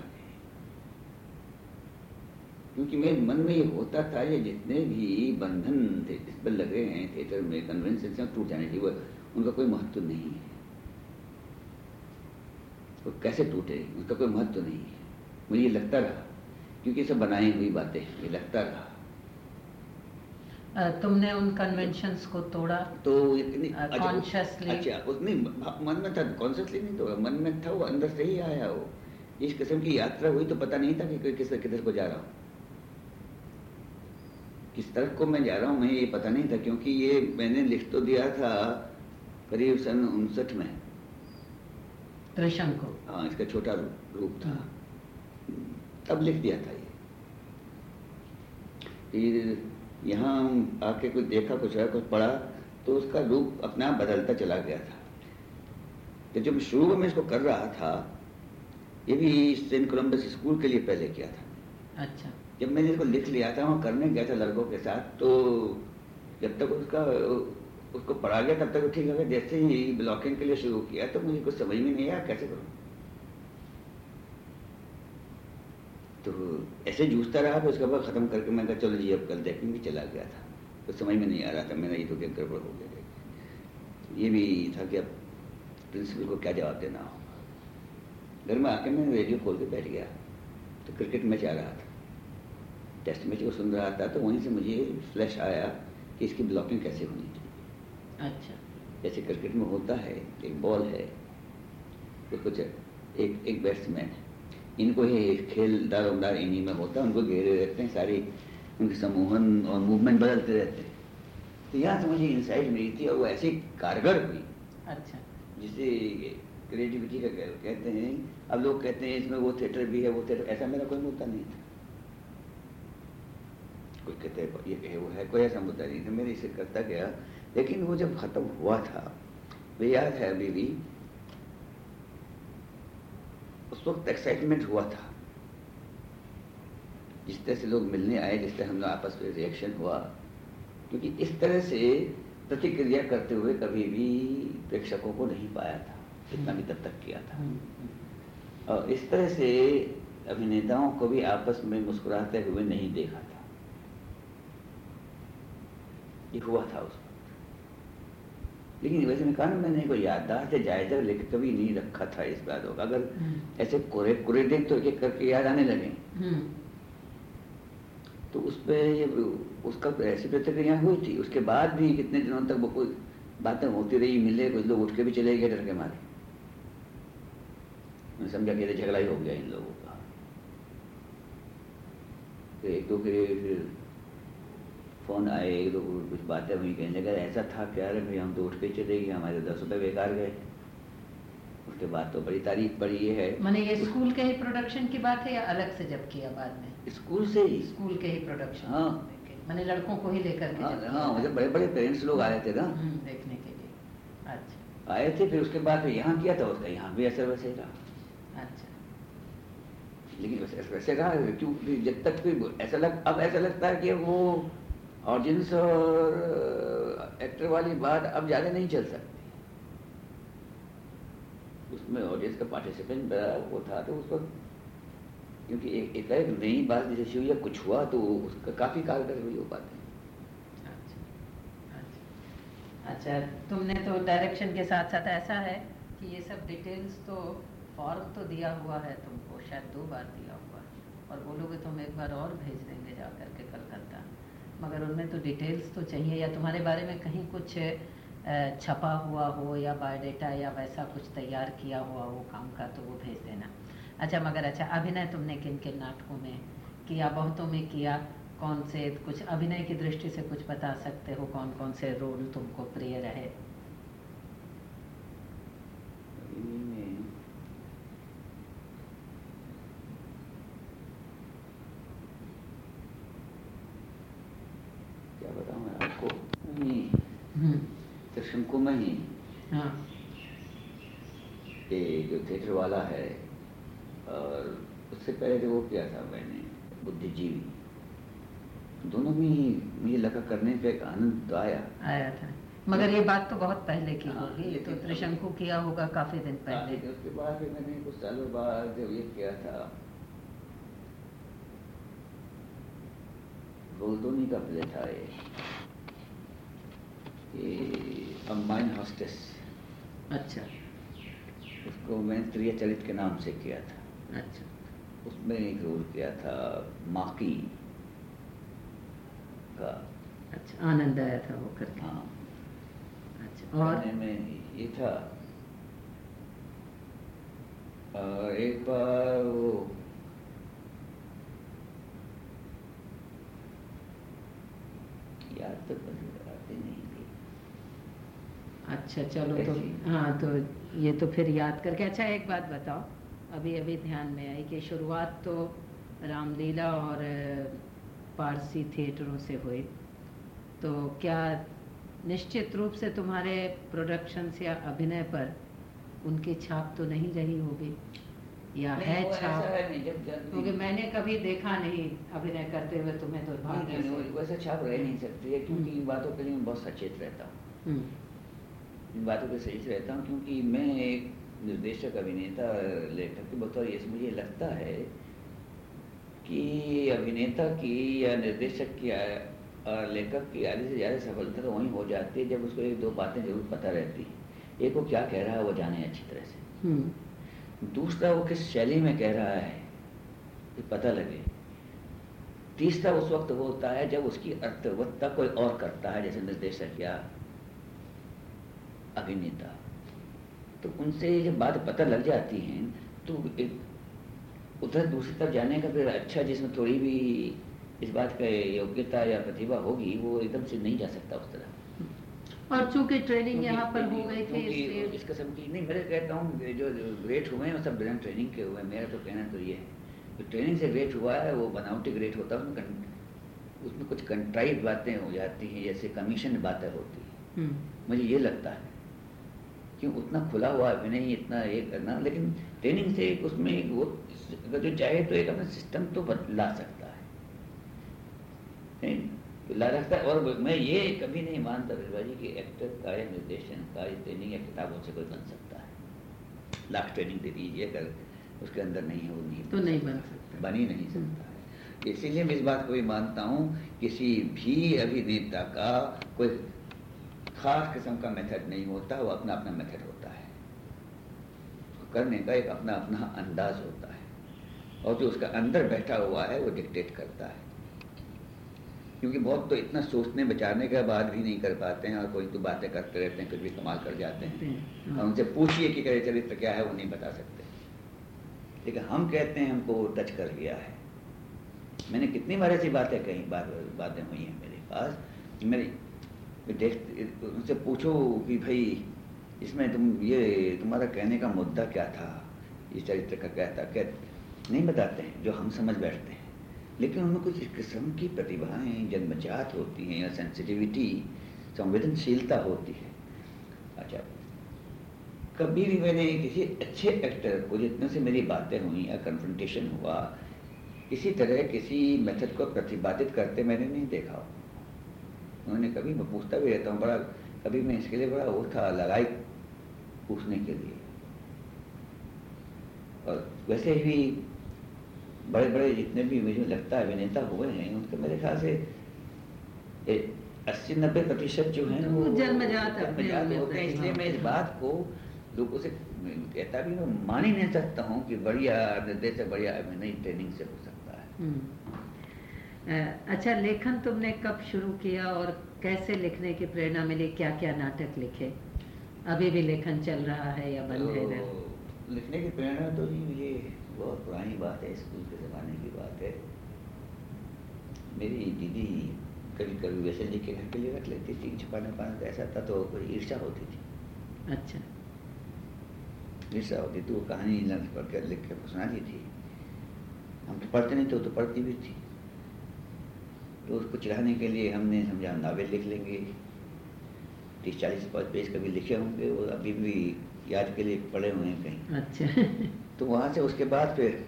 क्योंकि मेरे मन में ये होता था ये जितने भी बंधन थे इस पर लगे हैं थिएटर में कन्वेंशन से टूट जाने चाहिए। वो उनका कोई महत्व नहीं है। वो कैसे टूटे? उसका कोई महत्व नहीं है। मुझे ये लगता रहा क्योंकि सब बनाई हुई बातें हैं ये लगता रहा। तुमने उन कन्वेंशंस को तोड़ा? तो इतनी Uh, अच्छा? अच्छा उसने मन में था कॉन्शियसली नहीं तो मन में था वो अंदर से ही आया वो। इस किस्म की यात्रा हुई तो पता नहीं था कि कोई किस किधर को जा रहा हूँ। किस तरफ़ को मैं जा रहा हूँ मैं ये पता नहीं था क्योंकि ये मैंने लिख तो दिया था करीब सन उनसठ में। त्रिशंकु। हाँ इसका छोटा रूप था। तब लिख दिया था ये। यहाँ आके कुछ देखा कुछ है कुछ पढ़ा तो उसका रूप अपने आप बदलता चला गया था। तो जब शुरू में इसको कर रहा था ये भी सेंट कोलम्बस स्कूल के लिए पहले किया था। अच्छा। जब मैंने इसको लिख लिया था वहाँ करने गया था लड़कों के साथ तो जब तक उसका उसको पढ़ा गया, तब तक ठीक है जैसे ही ब्लॉकिंग के लिए शुरू किया तो मुझे कुछ समझ में नहीं आया, कैसे करूँ? तो ऐसे जूझता रहा, फिर उसके बाद ख़त्म करके मैं कहा, चलो जी, अब कल देखेंगे चला गया था। तो समझ में नहीं आ रहा था, मेरा ये तो क्या गड़बड़ हो गया ये भी था कि अब प्रिंसिपल को क्या जवाब देना हो घर में आके मैं रेडियो खोल के बैठ गया तो क्रिकेट मैच आ रहा था। टेस्ट मैच को सुन रहा था तो वहीं से मुझे फ्लैश आया कि इसकी ब्लॉकिंग कैसे होनी। अच्छा। जैसे क्रिकेट में होता है एक बॉल है तो कुछ एक एक बैट्समैन है। इनको ये खेल दारोमदार इन्हीं में होता है उनको घेरे रहते हैं सारी उनके समूहन और मूवमेंट बदलते रहते हैं। तो यहाँ से मुझे इंसाइट मिली थी और वो ऐसी कारगर हुई। अच्छा। जिसे क्रिएटिविटी का कहते हैं अब लोग कहते हैं इसमें वो थिएटर भी है वो थिएटर ऐसा मेरा कोई मुद्दा नहीं था। कोई कहते हैं ये कहे वो है कोई ऐसा मुद्दा नहीं था। मेरे इसे करता गया लेकिन वो जब खत्म हुआ था वो याद है अभी भी उस वक्त एक्साइटमेंट हुआ था। जिस तरह से लोग मिलने आए जिस तरह हम लोग आपस में रिएक्शन हुआ क्योंकि इस तरह से प्रतिक्रिया करते हुए कभी भी प्रेक्षकों को नहीं पाया था जितना भी तब तक किया था। हम्म, हम्म। और इस तरह से अभिनेताओं को भी आपस में मुस्कुराते हुए नहीं देखा था। ये हुआ था उस वक्त लेकिन वैसे मैं कहा ना मैंने कोई याददाश्त या जायजा लेकर कभी नहीं रखा था इस बातों का। अगर हम्म। ऐसे कोरे कोरे दिन तो एक एक करके याद आने लगे। हम्म, तो उस पर उसका ऐसी प्रतिक्रिया हुई थी। उसके बाद भी कितने दिनों तक वो कोई बातें होती रही मिले कुछ लोग उठ के भी चले गए डर के मारे। मैं समझा कि झगड़ा ही हो गया इन लोगों का। एक दो फिर फिर फ़ोन आए एक दो कुछ बातें हुई कहने लगा ऐसा था क्या अरे भाई हम तो उठ के चले गए हमारे दस रुपये बेकार गए। उसके बाद तो बड़ी तारीफ़ पड़ी ये है। माने ये स्कूल के ही प्रोडक्शन की बात है या अलग से जब किया बाद में? स्कूल से ही। स्कूल के ही प्रोडक्शन हाँ। माने लड़कों को ही लेकर के हाँ हाँ मुझे बड़े बड़े पेरेंट्स लोग आए थे ना। हम्म, देखने के लिए। अच्छा। आए थे फिर उसके बाद फिर यहाँ किया था उसका यहाँ भी असर वैसे ही रहा। अच्छा। लेकिन वैसे रहा क्योंकि जब तक फिर ऐसा लग अब ऐसा लगता है कि वो ऑडियंस और एक्टर वाली बात अब ज़्यादा नहीं चल सकती। उसमें ऑडियंस का पार्टिसिपेंट बड़ा वो था तो उस वक्त क्योंकि एक एक नई बात जैसे हुई या कुछ हुआ तो उसका काफ़ी कारगर हुई वो बातें। अच्छा अच्छा। अच्छा तुमने तो डायरेक्शन के साथ साथ ऐसा है कि ये सब डिटेल्स तो फॉर्म तो दिया हुआ है तुमको, शायद दो बार दिया हुआ। है और बोलोगे तुम एक बार और भेज देंगे जा करके कलकत्ता। मगर उनमें तो डिटेल्स तो चाहिए, या तुम्हारे बारे में कहीं कुछ छपा हुआ हो, या बायोडेटा, या वैसा कुछ तैयार किया हुआ हो काम का तो वो भेज देना। अच्छा मगर अच्छा अभिनय तुमने किन किन नाटकों में किया, बहुतों में किया? कौन से, कुछ अभिनय की दृष्टि से कुछ बता सकते हो कौन कौन से रोल तुमको प्रिय रहे क्या बताऊँ मैं आपको हम्म। तो शंकु में ही हाँ। ये जो थिएटर वाला है और उससे पहले जो वो किया था मैंने बुद्धिजीवी। दोनों में ही मुझे लगा करने पे एक आनंद तो आया। आया था। मगर ये बात तो बहुत पहले की हाँ, होगी ये तो त्रिशंकु किया होगा काफ़ी दिन पहले। उसके बाद फिर मैंने कुछ सालों बाद जब ये किया था गोल्डोनी का प्ले था ये। ये माइन हॉस्टेस अच्छा। उसको मैंने त्रिय चरित के नाम से किया था। अच्छा। उसमें एक रोल किया था माकी का। अच्छा आनंद आया था वो करके। हाँ। अच्छा और? में ये था। और एक बार वो याद तो अच्छा चलो तो हाँ तो ये तो फिर याद करके अच्छा एक बात बताओ अभी अभी ध्यान में आई कि शुरुआत तो रामलीला और पारसी थिएटरों से हुई तो क्या निश्चित रूप से तुम्हारे प्रोडक्शंस या अभिनय पर उनकी छाप तो नहीं रही होगी? या है छाप? क्योंकि मैंने कभी देखा नहीं अभिनय करते हुए तुम्हें दुर्भाग्य तो वैसे छाप रह नहीं सकती है क्योंकि इन बातों के लिए मैं बहुत सचेत रहता हूँ। हम्म। इन बातों के सही से रहता हूँ क्योंकि मैं एक निर्देशक अभिनेता लेखक के बतौर ये मुझे लगता है कि अभिनेता की या निर्देशक की लेखक की आधे से ज़्यादा सफलता तो वहीं हो जाती है जब उसको एक दो बातें ज़रूर पता रहती है। एक वो क्या कह रहा है वो जाने अच्छी तरह से। हम्म। दूसरा वो किस शैली में कह रहा है ये पता लगे। तीसरा उस वक्त वो होता है जब उसकी अर्थवत्ता कोई और करता है जैसे निर्देशक या अभिनेता। तो उनसे जब बात पता लग जाती है तो एक उधर दूसरी तरफ़ जाने का फिर अच्छा जिसमें थोड़ी भी इस बात का योग्यता या प्रतिभा होगी वो एकदम से नहीं जा सकता उस तरह। और चूँकि ट्रेनिंग यहाँ पर हो गई थी इस किस्म की नहीं मैं कहता हूँ जो ग्रेट हुए हैं वो सब बिना ट्रेनिंग के हुए हैं। मेरा तो कहना तो ये है जो ट्रेनिंग से ग्रेट हुआ है वो बनावटी ग्रेट होता है उसमें उसमें कुछ कंट्राइव बातें हो जाती हैं जैसे कमीशन बातें होती हैं। हम्म। मुझे ये लगता है। क्यों उतना खुला हुआ अभिनय इतना ये करना। लेकिन ट्रेनिंग से एक उसमें एक वो अगर जो चाहे तो एक अपना सिस्टम तो ला सकता है। ला सकता है। और मैं ये कभी नहीं मानता जी कि एक्टर का या निर्देशन का या ट्रेनिंग या किताबों से कोई बन सकता है। लाख ट्रेनिंग दे दीजिए अगर उसके अंदर नहीं है वो नहीं तो नहीं बन सकता। बन ही नहीं सकता है। इसीलिए मैं इस बात को भी मानता हूँ किसी भी अभिनेता का कोई खास किस्म का मेथड नहीं होता वो अपना अपना मेथड होता है। करने का एक अपना अपना अंदाज होता है। और जो उसका अंदर बैठा हुआ है वो डिक्टेट करता है। क्योंकि बहुत तो इतना सोचने बचाने के बाद भी नहीं कर पाते हैं और कोई तो बातें करते रहते हैं कुछ भी कमाल कर जाते हैं। हाँ। और उनसे पूछिए कि करे चरित्र क्या है? वो नहीं बता सकते। लेकिन हम कहते हैं हमको वो टच कर लिया है। मैंने कितनी बार ऐसी बातें कही बात बातें हुई हैं मेरे पास मेरी देख उनसे पूछो कि भाई, इसमें तुम ये, तुम्हारा कहने का मुद्दा क्या था? इस चरित्र का क्या था? क्या, नहीं बताते हैं, जो हम समझ बैठते हैं। लेकिन उनमें कुछ किस्म की प्रतिभाएँ, जन्मजात होती हैं या सेंसिटिविटी संवेदनशीलता होती है। अच्छा कभी भी मैंने किसी अच्छे एक्टर को, जितने से मेरी बातें हुई या कन्फ्रंटेशन हुआ किसी तरह किसी मेथड को प्रतिपादित करते मैंने नहीं देखा। उन्होंने कभी मैं पूछता भी रहता हूँ बड़ा कभी मैं इसके लिए बड़ा वो था लड़ाई पूछने के लिए। और वैसे भी बड़े बड़े जितने भी मुझे लगता है अभिनेता हुए हैं उनके मेरे ख्याल से अस्सी नब्बे प्रतिशत जो है तो वो जन्मजात अपने जन्मजात में होते हैं इसलिए मैं इस बात को लोगों से कहता भी मैं मान ही नहीं सकता हूँ कि बढ़िया निर्देश बढ़िया अभिनय ट्रेनिंग से हो सकता है। हम्म। अच्छा लेखन तुमने कब शुरू किया और कैसे लिखने की प्रेरणा मिली? क्या क्या नाटक लिखे? अभी भी लेखन चल रहा है या बंद है? तो लिखने की प्रेरणा तो जी मुझे बहुत पुरानी बात है स्कूल के ज़माने की बात है। मेरी दीदी कभी कभी वैसे लिख के घर के लिए रख लेती थी छुपाने पाना तो ऐसा था तो कोई ईर्षा होती थी। अच्छा। ईर्षा होती थी वो कहानी लंच पढ़ कर लिख के सुनाती थी। हम तो पढ़ते नहीं थे वो तो पढ़ती भी थी। तो उसको चिढ़ाने के लिए हमने समझा नावल लिख लेंगे। तीस चालीस पाँच पेज कभी लिखे होंगे वो अभी भी याद के लिए पढ़े हुए हैं कहीं। अच्छा। [LAUGHS] तो वहाँ से उसके बाद फिर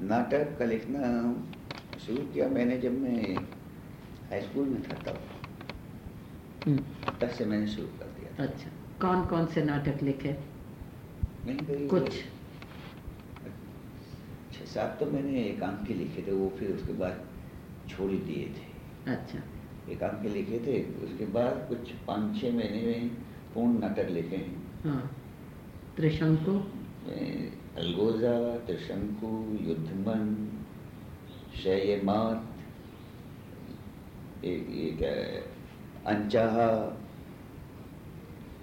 नाटक का लिखना शुरू किया मैंने जब मैं हाई स्कूल में था तब। हम्म, तब से मैंने शुरू कर दिया था। अच्छा। कौन कौन से नाटक लिखे? कुछ। छः सात तो मैंने एकांक लिखे थे वो फिर उसके बाद छोड़ दिए थे। अच्छा। एकांक के लिखे थे उसके बाद कुछ पाँच छः महीने में पूर्ण नाटक लिखे हैं। हाँ। त्रिशंकु? अलगोजा त्रिशंकु युद्धमन शयमात एक है, अनचाहा।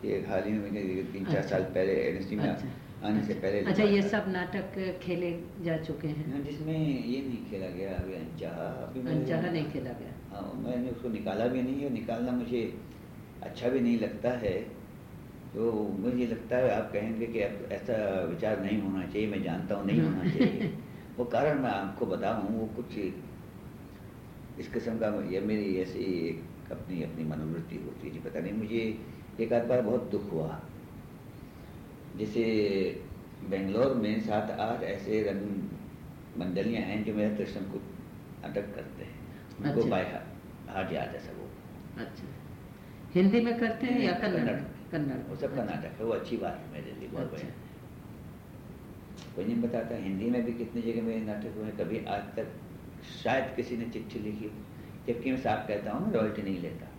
ये हाल ही में तीन चार अच्छा। साल पहले एनएसटी में अच्छा, आने से। पहले अच्छा ये सब नाटक खेले जा चुके हैं। जिसमें ये नहीं खेला गया अभी अनचाहा अभी अनचाहा नहीं खेला गया। हाँ मैंने उसको निकाला भी नहीं है निकालना मुझे अच्छा भी नहीं लगता है। तो मुझे लगता है आप कहेंगे कि ऐसा विचार नहीं होना चाहिए मैं जानता हूँ नहीं होना चाहिए। [LAUGHS] वो कारण मैं आपको बताऊँ वो कुछ इस किस्म का ये मेरी ऐसी अपनी अपनी मनोवृत्ति होती है जी पता नहीं मुझे एक आध बार बहुत दुख हुआ। जैसे बेंगलोर में सात आठ ऐसे रंग मंडलियाँ हैं जो मेरा कृष्ण को अटक करते हैं। उनको अच्छा। बाय हार्ट याद है सब वो अच्छा। हिंदी में करते हैं या कन्नड़? कन्नड़। कन्नड़। वो सब कर्नाटक है। वो अच्छी बात है मेरे लिए बहुत अच्छा। बढ़िया। कोई नहीं बताता हिंदी में भी कितनी जगह मेरे नाटक हुए कभी आज तक शायद किसी ने चिट्ठी लिखी जबकि मैं साफ़ कहता हूँ रॉयल्टी नहीं लेता।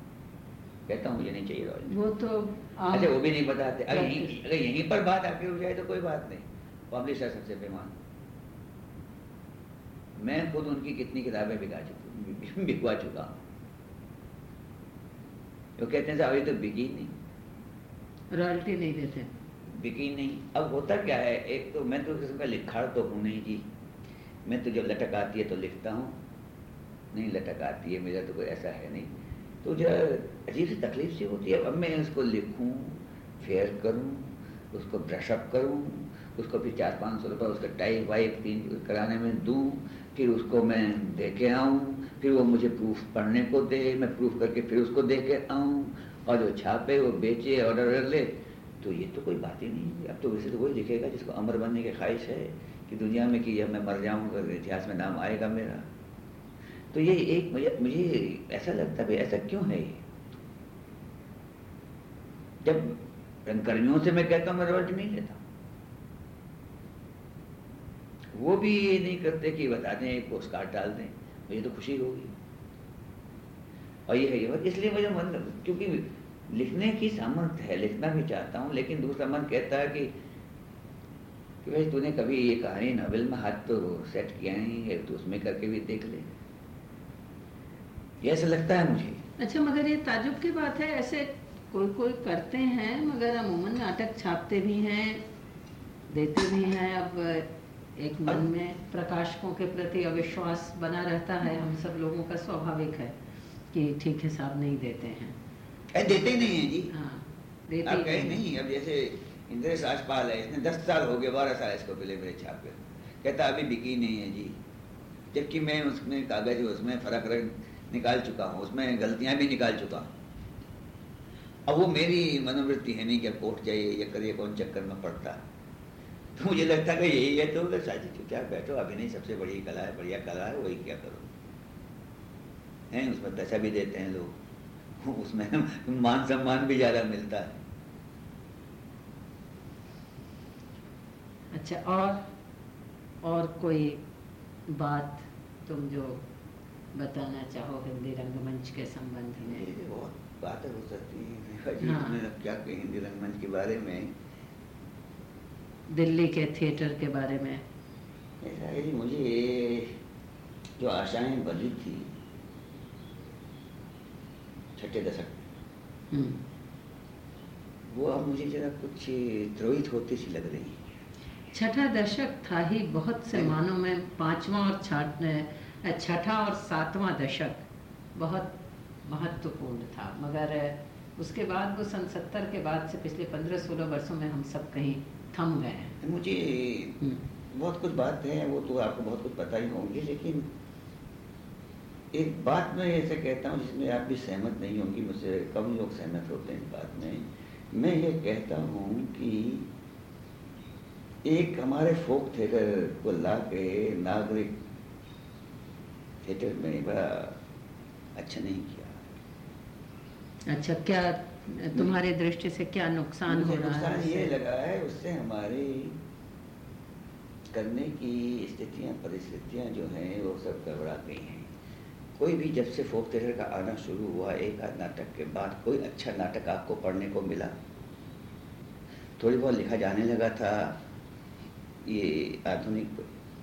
कहता हूँ मुझे नहीं चाहिए रॉयल्टी वो तो अच्छा वो भी नहीं बताते। अगर यहीं अगर यहीं पर बात आके हो जाए तो कोई बात नहीं। पब्लिशर सबसे बेमान मैं खुद उनकी कितनी किताबें बिका चुकी बिकवा चुका हूँ। वो कहते हैं साहब अभी तो बिकी नहीं। रॉयल्टी नहीं देते। बिकी नहीं। अब होता क्या है एक तो मैं तो किस्म का लिखाड़ तो हूँ नहीं जी। मैं तो जब लटक आती है तो लिखता हूँ। नहीं लटक आती है मेरा तो कोई ऐसा है नहीं। तो जरा अजीब सी तकलीफ़ सी होती है। अब मैं उसको लिखूँ फेयर करूँ, उसको ब्रशअप करूँ, उसको फिर चार पाँच सौ रुपये उसका टाइप वाइप तीन कराने में दूँ, फिर उसको मैं दे के आऊँ, फिर वो मुझे प्रूफ पढ़ने को दे, मैं प्रूफ करके फिर उसको दे के आऊँ, और जो छापे, वो बेचे ऑर्डर कर ले तो ये तो कोई बात ही नहीं अब तो वैसे तो वही लिखेगा जिसको अमर बनने की ख्वाहिश है कि दुनिया में कि जब मैं मर जाऊँगा इतिहास में नाम आएगा मेरा। तो ये एक मुझे मुझे ऐसा लगता है ऐसा क्यों है ये? जब रंगकर्मियों से मैं कहता हूँ, मैं नहीं लेता। वो भी ये नहीं करते कि बता दें एक पोस्ट कार्ड डाल दें, मुझे तो खुशी होगी। और ये है ये बात, इसलिए मुझे मन, क्योंकि लिखने की सामर्थ्य है, लिखना भी चाहता हूँ, लेकिन दूसरा मन कहता है कि कि भाई तूने कभी ये कहानी नॉवेल में हाथ तो सेट किया नहीं है तो उसमें करके भी देख ले। ये ऐसा लगता है मुझे। अच्छा मगर ये ताजुब की बात है ऐसे कोई कोई करते हैं मगर अमूमन नाटक छापते भी हैं देते भी हैं अब एक मन में प्रकाशकों के प्रति अविश्वास बना रहता है हम सब लोगों का स्वाभाविक है कि ठीक हिसाब नहीं देते हैं। देते ही नहीं है जी। हाँ देते आप नहीं नहीं अब जैसे इंद्रेश राजपाल है इसने दस साल हो गए बारह साल इसको पहले मेरे छाप के कहता अभी बिकी नहीं है जी। जबकि मैं उसमें कागज़ उसमें फ़र्क रख निकाल चुका हूँ, उसमें गलतियाँ भी निकाल चुका हूँ। अब वो मेरी मनोवृत्ति है नहीं कि कोर्ट जाइए, ये करिए, कौन चक्कर में पड़ता तो मुझे लगता है कि यही है तो शादी चुपचाप बैठो अभिनय सबसे बड़ी कला है, बढ़िया कला है, वही क्या करो? हैं, उसमें पैसा भी देते हैं लोग, उसमें मान सम्मान भी ज़्यादा मिलता है। अच्छा और और कोई बात तुम जो बताना चाहो हिंदी रंगमंच के संबंध में? ये बहुत बातें हो सकती हैं। हाँ। क्या कही हिंदी रंगमंच के बारे में? दिल्ली के थिएटर के बारे में। ऐसा है मुझे जो आशाएँ बनी थी छठे दशक हम्म, वो अब मुझे जरा कुछ द्रोहित होती सी लग रही है। छठा दशक था ही बहुत से। मानों में पांचवा और छठ छठा और सातवां दशक बहुत महत्वपूर्ण था। मगर उसके बाद वो सन सत्तर के बाद से पिछले पंद्रह सोलह वर्षों में हम सब कहीं थम गए हैं। मुझे हम्म, बहुत कुछ बात है वो तो आपको बहुत कुछ पता ही होंगी लेकिन एक बात मैं ऐसे कहता हूँ जिसमें आप भी सहमत नहीं होंगी मुझसे कम लोग सहमत होते हैं इस बात में। मैं ये कहता हूँ कि एक हमारे फोक थिएटर को ला के नागरिक थिएटर में बड़ा अच्छा नहीं किया। अच्छा क्या तुम्हारी दृष्टि से क्या नुकसान हो रहा नुकसान है? ये लगा है उससे हमारी करने की स्थितियाँ परिस्थितियाँ जो हैं वो सब गड़बड़ा गई हैं। कोई भी जब से फोक थिएटर का आना शुरू हुआ एक आध नाटक के बाद कोई अच्छा नाटक आपको पढ़ने को मिला? थोड़ी बहुत लिखा जाने लगा था ये आधुनिक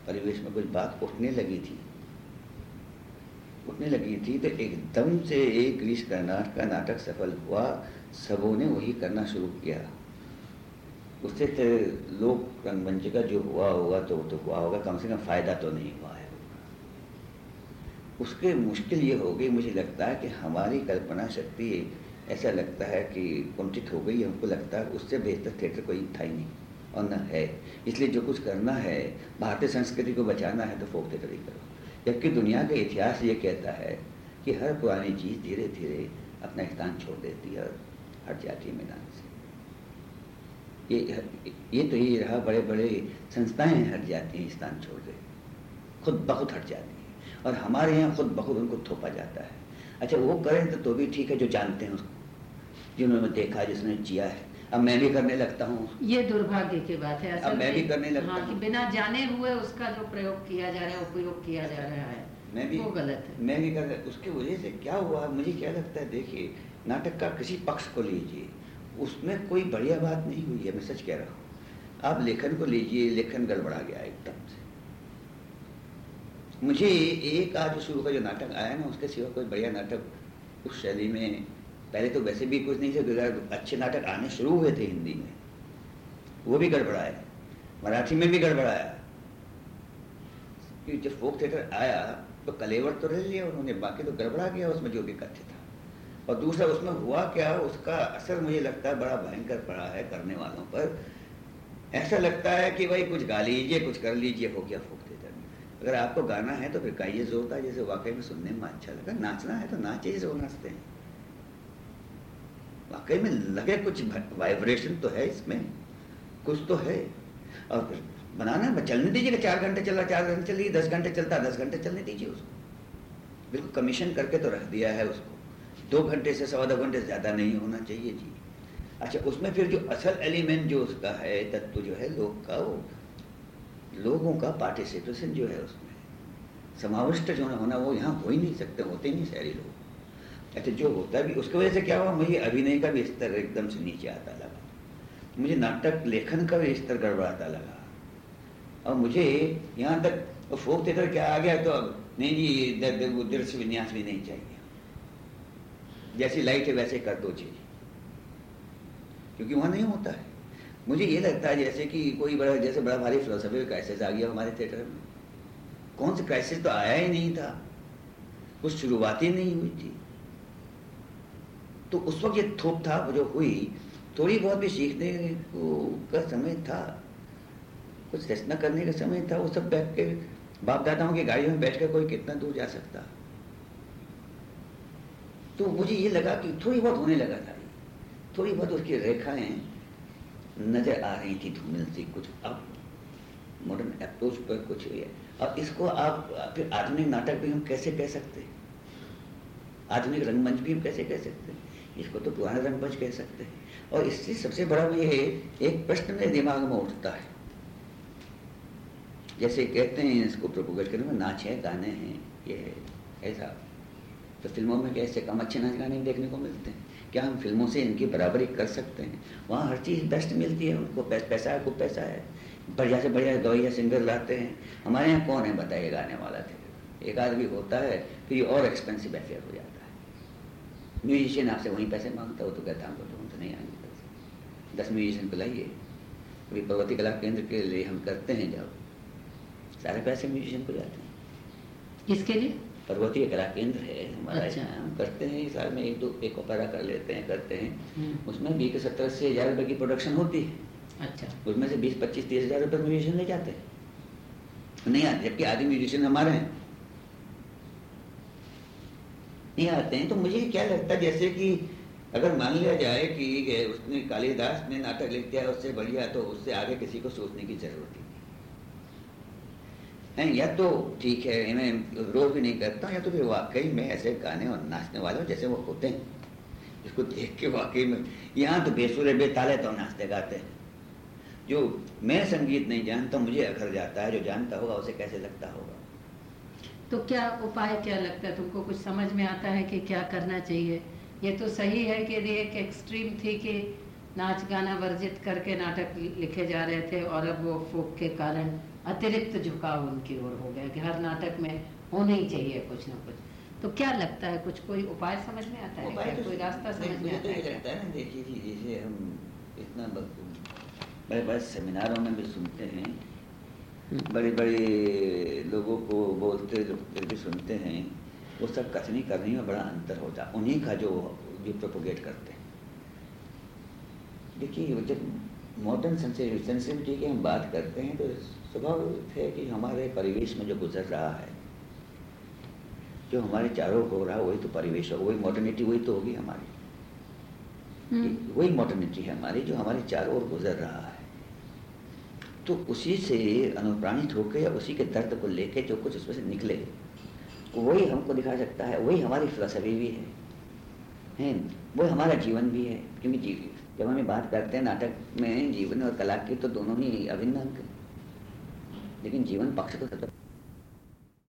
परिवेश में कुछ बात उठने लगी थी। उठने लगी थी तो एकदम से एक ग्रीस कर्नाट का नाटक सफल हुआ। सबों ने वही करना शुरू किया। उससे तो लोक रंगमंच का जो हुआ होगा तो तो हुआ होगा, कम से कम फ़ायदा तो नहीं हुआ है। उसके मुश्किल ये हो गई, मुझे लगता है कि हमारी कल्पना शक्ति ऐसा लगता है कि कुंठित हो गई, हमको लगता है उससे बेहतर थिएटर कोई था ही नहीं, और न है। इसलिए जो कुछ करना है, भारतीय संस्कृति को बचाना है तो फोक थिएटर ही करो। जबकि दुनिया का इतिहास ये कहता है कि हर पुरानी चीज़ धीरे धीरे अपना स्थान छोड़ देती है और हट जाती है मैदान से। ये ये तो ये रहा बड़े बड़े संस्थाएँ हट जाती हैं स्थान छोड़ के खुद बखुद हट जाती हैं। और हमारे यहाँ खुद बखुद उनको थोपा जाता है। अच्छा वो करें तो, तो भी ठीक है जो जानते हैं उसको। जिन्होंने देखा जिसने जिया है। अब मैं भी करने लगता हूँ। ये दुर्भाग्य की बात है अब मैं भी करने लगता हाँ, कि बिना जाने हुए उसका जो प्रयोग किया जा रहा है उपयोग किया जा रहा है मैं भी वो गलत है। मैं भी कर उसकी वजह से क्या हुआ मुझे क्या लगता है देखिए नाटक का किसी पक्ष को लीजिए उसमें कोई बढ़िया बात नहीं हुई है मैं सच कह रहा हूँ। आप लेखन को लीजिए लेखन गड़बड़ा गया एकदम से। मुझे एक आज शुरू का जो नाटक आया ना उसके सिवा कोई बढ़िया नाटक उस शैली में पहले तो वैसे भी कुछ नहीं थे तो अच्छे नाटक आने शुरू हुए थे हिंदी में। वो भी गड़बड़ाए मराठी में भी गड़बड़ाया जब फोक थिएटर आया तो कलेवर तो रह लिया उन्होंने, बाकी तो गड़बड़ा गया उसमें जो भी कथ्य था। और दूसरा, उसमें हुआ क्या, उसका असर मुझे लगता है बड़ा भयंकर पड़ा है करने वालों पर। ऐसा लगता है कि भाई कुछ गा लीजिए, कुछ कर लीजिए, हो गया फोक थिएटर में। अगर आपको गाना है तो फिर गाइए जोरदार, जैसे वाकई में सुनने में अच्छा लगा। नाचना है तो नाचिए जैसे वो नाचते हैं। वाकई में लगे कुछ वाइब्रेशन तो है इसमें। कुछ तो है। और फिर बनाना है, चलने दीजिएगा, चार घंटे चला, चार घंटे चलिए दस घंटे चलता, दस घंटे चलने दीजिए उसको। बिल्कुल कमीशन करके तो रख दिया है उसको। दो घंटे से सवा दो घंटे ज़्यादा नहीं होना चाहिए जी। अच्छा उसमें फिर जो असल एलिमेंट जो उसका है, तत्व जो है लोग का, वो लोगों का पार्टिसिपेशन जो है उसमें। समाविष्ट जो होना, वो यहाँ हो ही नहीं सकते, होते नहीं शहरी लोग। अच्छा जो होता भी, उसकी वजह से क्या हुआ, मुझे अभिनय का भी स्तर एकदम से नीचे आता लगा। मुझे नाटक लेखन का भी स्तर गड़बड़ाता लगा। और मुझे यहाँ तक फोक थिएटर क्या आ गया तो अब, नहीं जी वो दृश्य विन्यास भी नहीं चाहिए। जैसी लाइट है, वैसे कर दो चीज़। क्योंकि वहाँ नहीं होता है। मुझे ये लगता है जैसे कि कोई बड़ा, जैसे बड़ा भारी फिलोसफी क्राइसिस आ गया हमारे थिएटर में। कौन सा क्राइसिस तो आया ही नहीं था। कुछ शुरुआत ही नहीं हुई थी। तो उस वक्त ये थोप था जो हुई, थोड़ी बहुत भी सीखने को का समय था, कुछ रचना करने का समय था, वो सब बैठ के बाप दादाओं की गाड़ियों में बैठ कर कोई कितना दूर जा सकता। तो मुझे ये लगा कि थोड़ी बहुत होने लगा था। थोड़ी बहुत उसकी रेखाएँ नज़र आ रही थी धूमिल सी, कुछ अब मॉडर्न अप्रोच पर कुछ हुई है। अब इसको आप, फिर आधुनिक नाटक भी हम कैसे कह सकते? आधुनिक रंगमंच भी हम कैसे कह सकते? हैं इसको तो पुराना रंगमंच कह सकते हैं। और इससे सबसे बड़ा ये एक प्रश्न मेरे दिमाग में उठता है। जैसे कहते हैं इसको प्रोपोगेट करने में, नाच है गाने हैं, ये है, ऐसा। तो फ़िल्मों में कैसे कम अच्छे नाच गाने देखने को मिलते हैं? क्या हम फ़िल्मों से इनकी बराबरी कर सकते हैं? वहाँ हर चीज़ बेस्ट मिलती है, उनको पैसा है खूब पैसा है। बढ़िया से बढ़िया गवैया सिंगर लाते हैं। हमारे यहाँ कौन है बताइए, गाने वाला थे? एक आदमी होता है, फिर ये और एक्सपेंसिव अफेयर हो जाता है। म्यूजिशियन आपसे वहीं पैसे माँगता हो तो कहता हमको तो हम तो नहीं आएँगे पैसे। दस म्यूजिशियन को लाइए। अभी पर्वती कला केंद्र के लिए हम करते हैं जब। सारे पैसे म्यूजिशियन को जाते हैं। इसके लिए? पर्वतीय कला केंद्र है हमारा। अच्छा। हम करते हैं साल में एक दो एक ओपेरा कर लेते हैं करते हैं। हम्म, उसमें भी के सत्तर अस्सी हज़ार रुपये की प्रोडक्शन होती है। अच्छा। उसमें से बीस पच्चीस तीस हज़ार रुपये म्यूजिशियन ले जाते हैं। नहीं आते जबकि आधे म्यूजिशियन हमारे हैं। नहीं आते हैं तो मुझे क्या लगता है, जैसे कि अगर मान लिया जाए कि उसने कालिदास ने नाटक लिख दिया, उससे बढ़िया तो उससे आगे किसी को सोचने की ज़रूरत ही नहीं। या तो ठीक है मैं रोज भी नहीं करता या तो फिर वाकई में ऐसे गाने और नाचने वाले जैसे वो होते हैं इसको देख के वाकई में, यहाँ तो बेसुरे बेताले तो नाचते गाते हैं। जो मैं संगीत नहीं जानता, मुझे अखर जाता है, जो जानता होगा उसे कैसे लगता होगा? तो क्या उपाय क्या लगता है? तुमको कुछ समझ में आता है कि क्या करना चाहिए? ये तो सही है कि ये एक एक्सट्रीम थी कि नाच गाना वर्जित करके नाटक लिखे जा रहे थे और अब वो फोक के कारण अतिरिक्त झुकाव उनकी ओर हो गया कि हर नाटक में होना ही चाहिए कुछ ना कुछ। तो क्या लगता है? कुछ कोई उपाय समझ में आता है क्या? तो कोई रास्ता समझ में आता तो है लगता है ना देखिए जैसे हम इतना बड़े सेमिनारों में भी सुनते हैं। बड़े बड़े लोगों को बोलते फिर भी सुनते हैं वो सब कथनी करने में बड़ा अंतर होता है उन्हीं का जो जो प्रोपोगेट करते हैं। देखिए जब मॉडर्न सेंसिटिविटी की हम बात करते हैं तो स्वभाव है कि हमारे परिवेश में जो गुजर रहा है जो हमारे चारों हो रहा है वही तो परिवेश होगा वही मॉडर्निटी वही तो होगी हमारी। हम्म, वही मॉडर्निटी है हमारी जो हमारे चारों ओर गुजर रहा है। तो उसी से अनुप्राणित होकर उसी के दर्द को लेके जो कुछ उसमें से निकले, वही हमको दिखा सकता है, वही हमारी फिलोसफी भी है। हैं? वही हमारा जीवन भी है। क्योंकि जीव जब हमें बात करते हैं नाटक में, जीवन और कला की तो दोनों ही अभिन्न अंक लेकिन जीवन पक्ष तो सबसे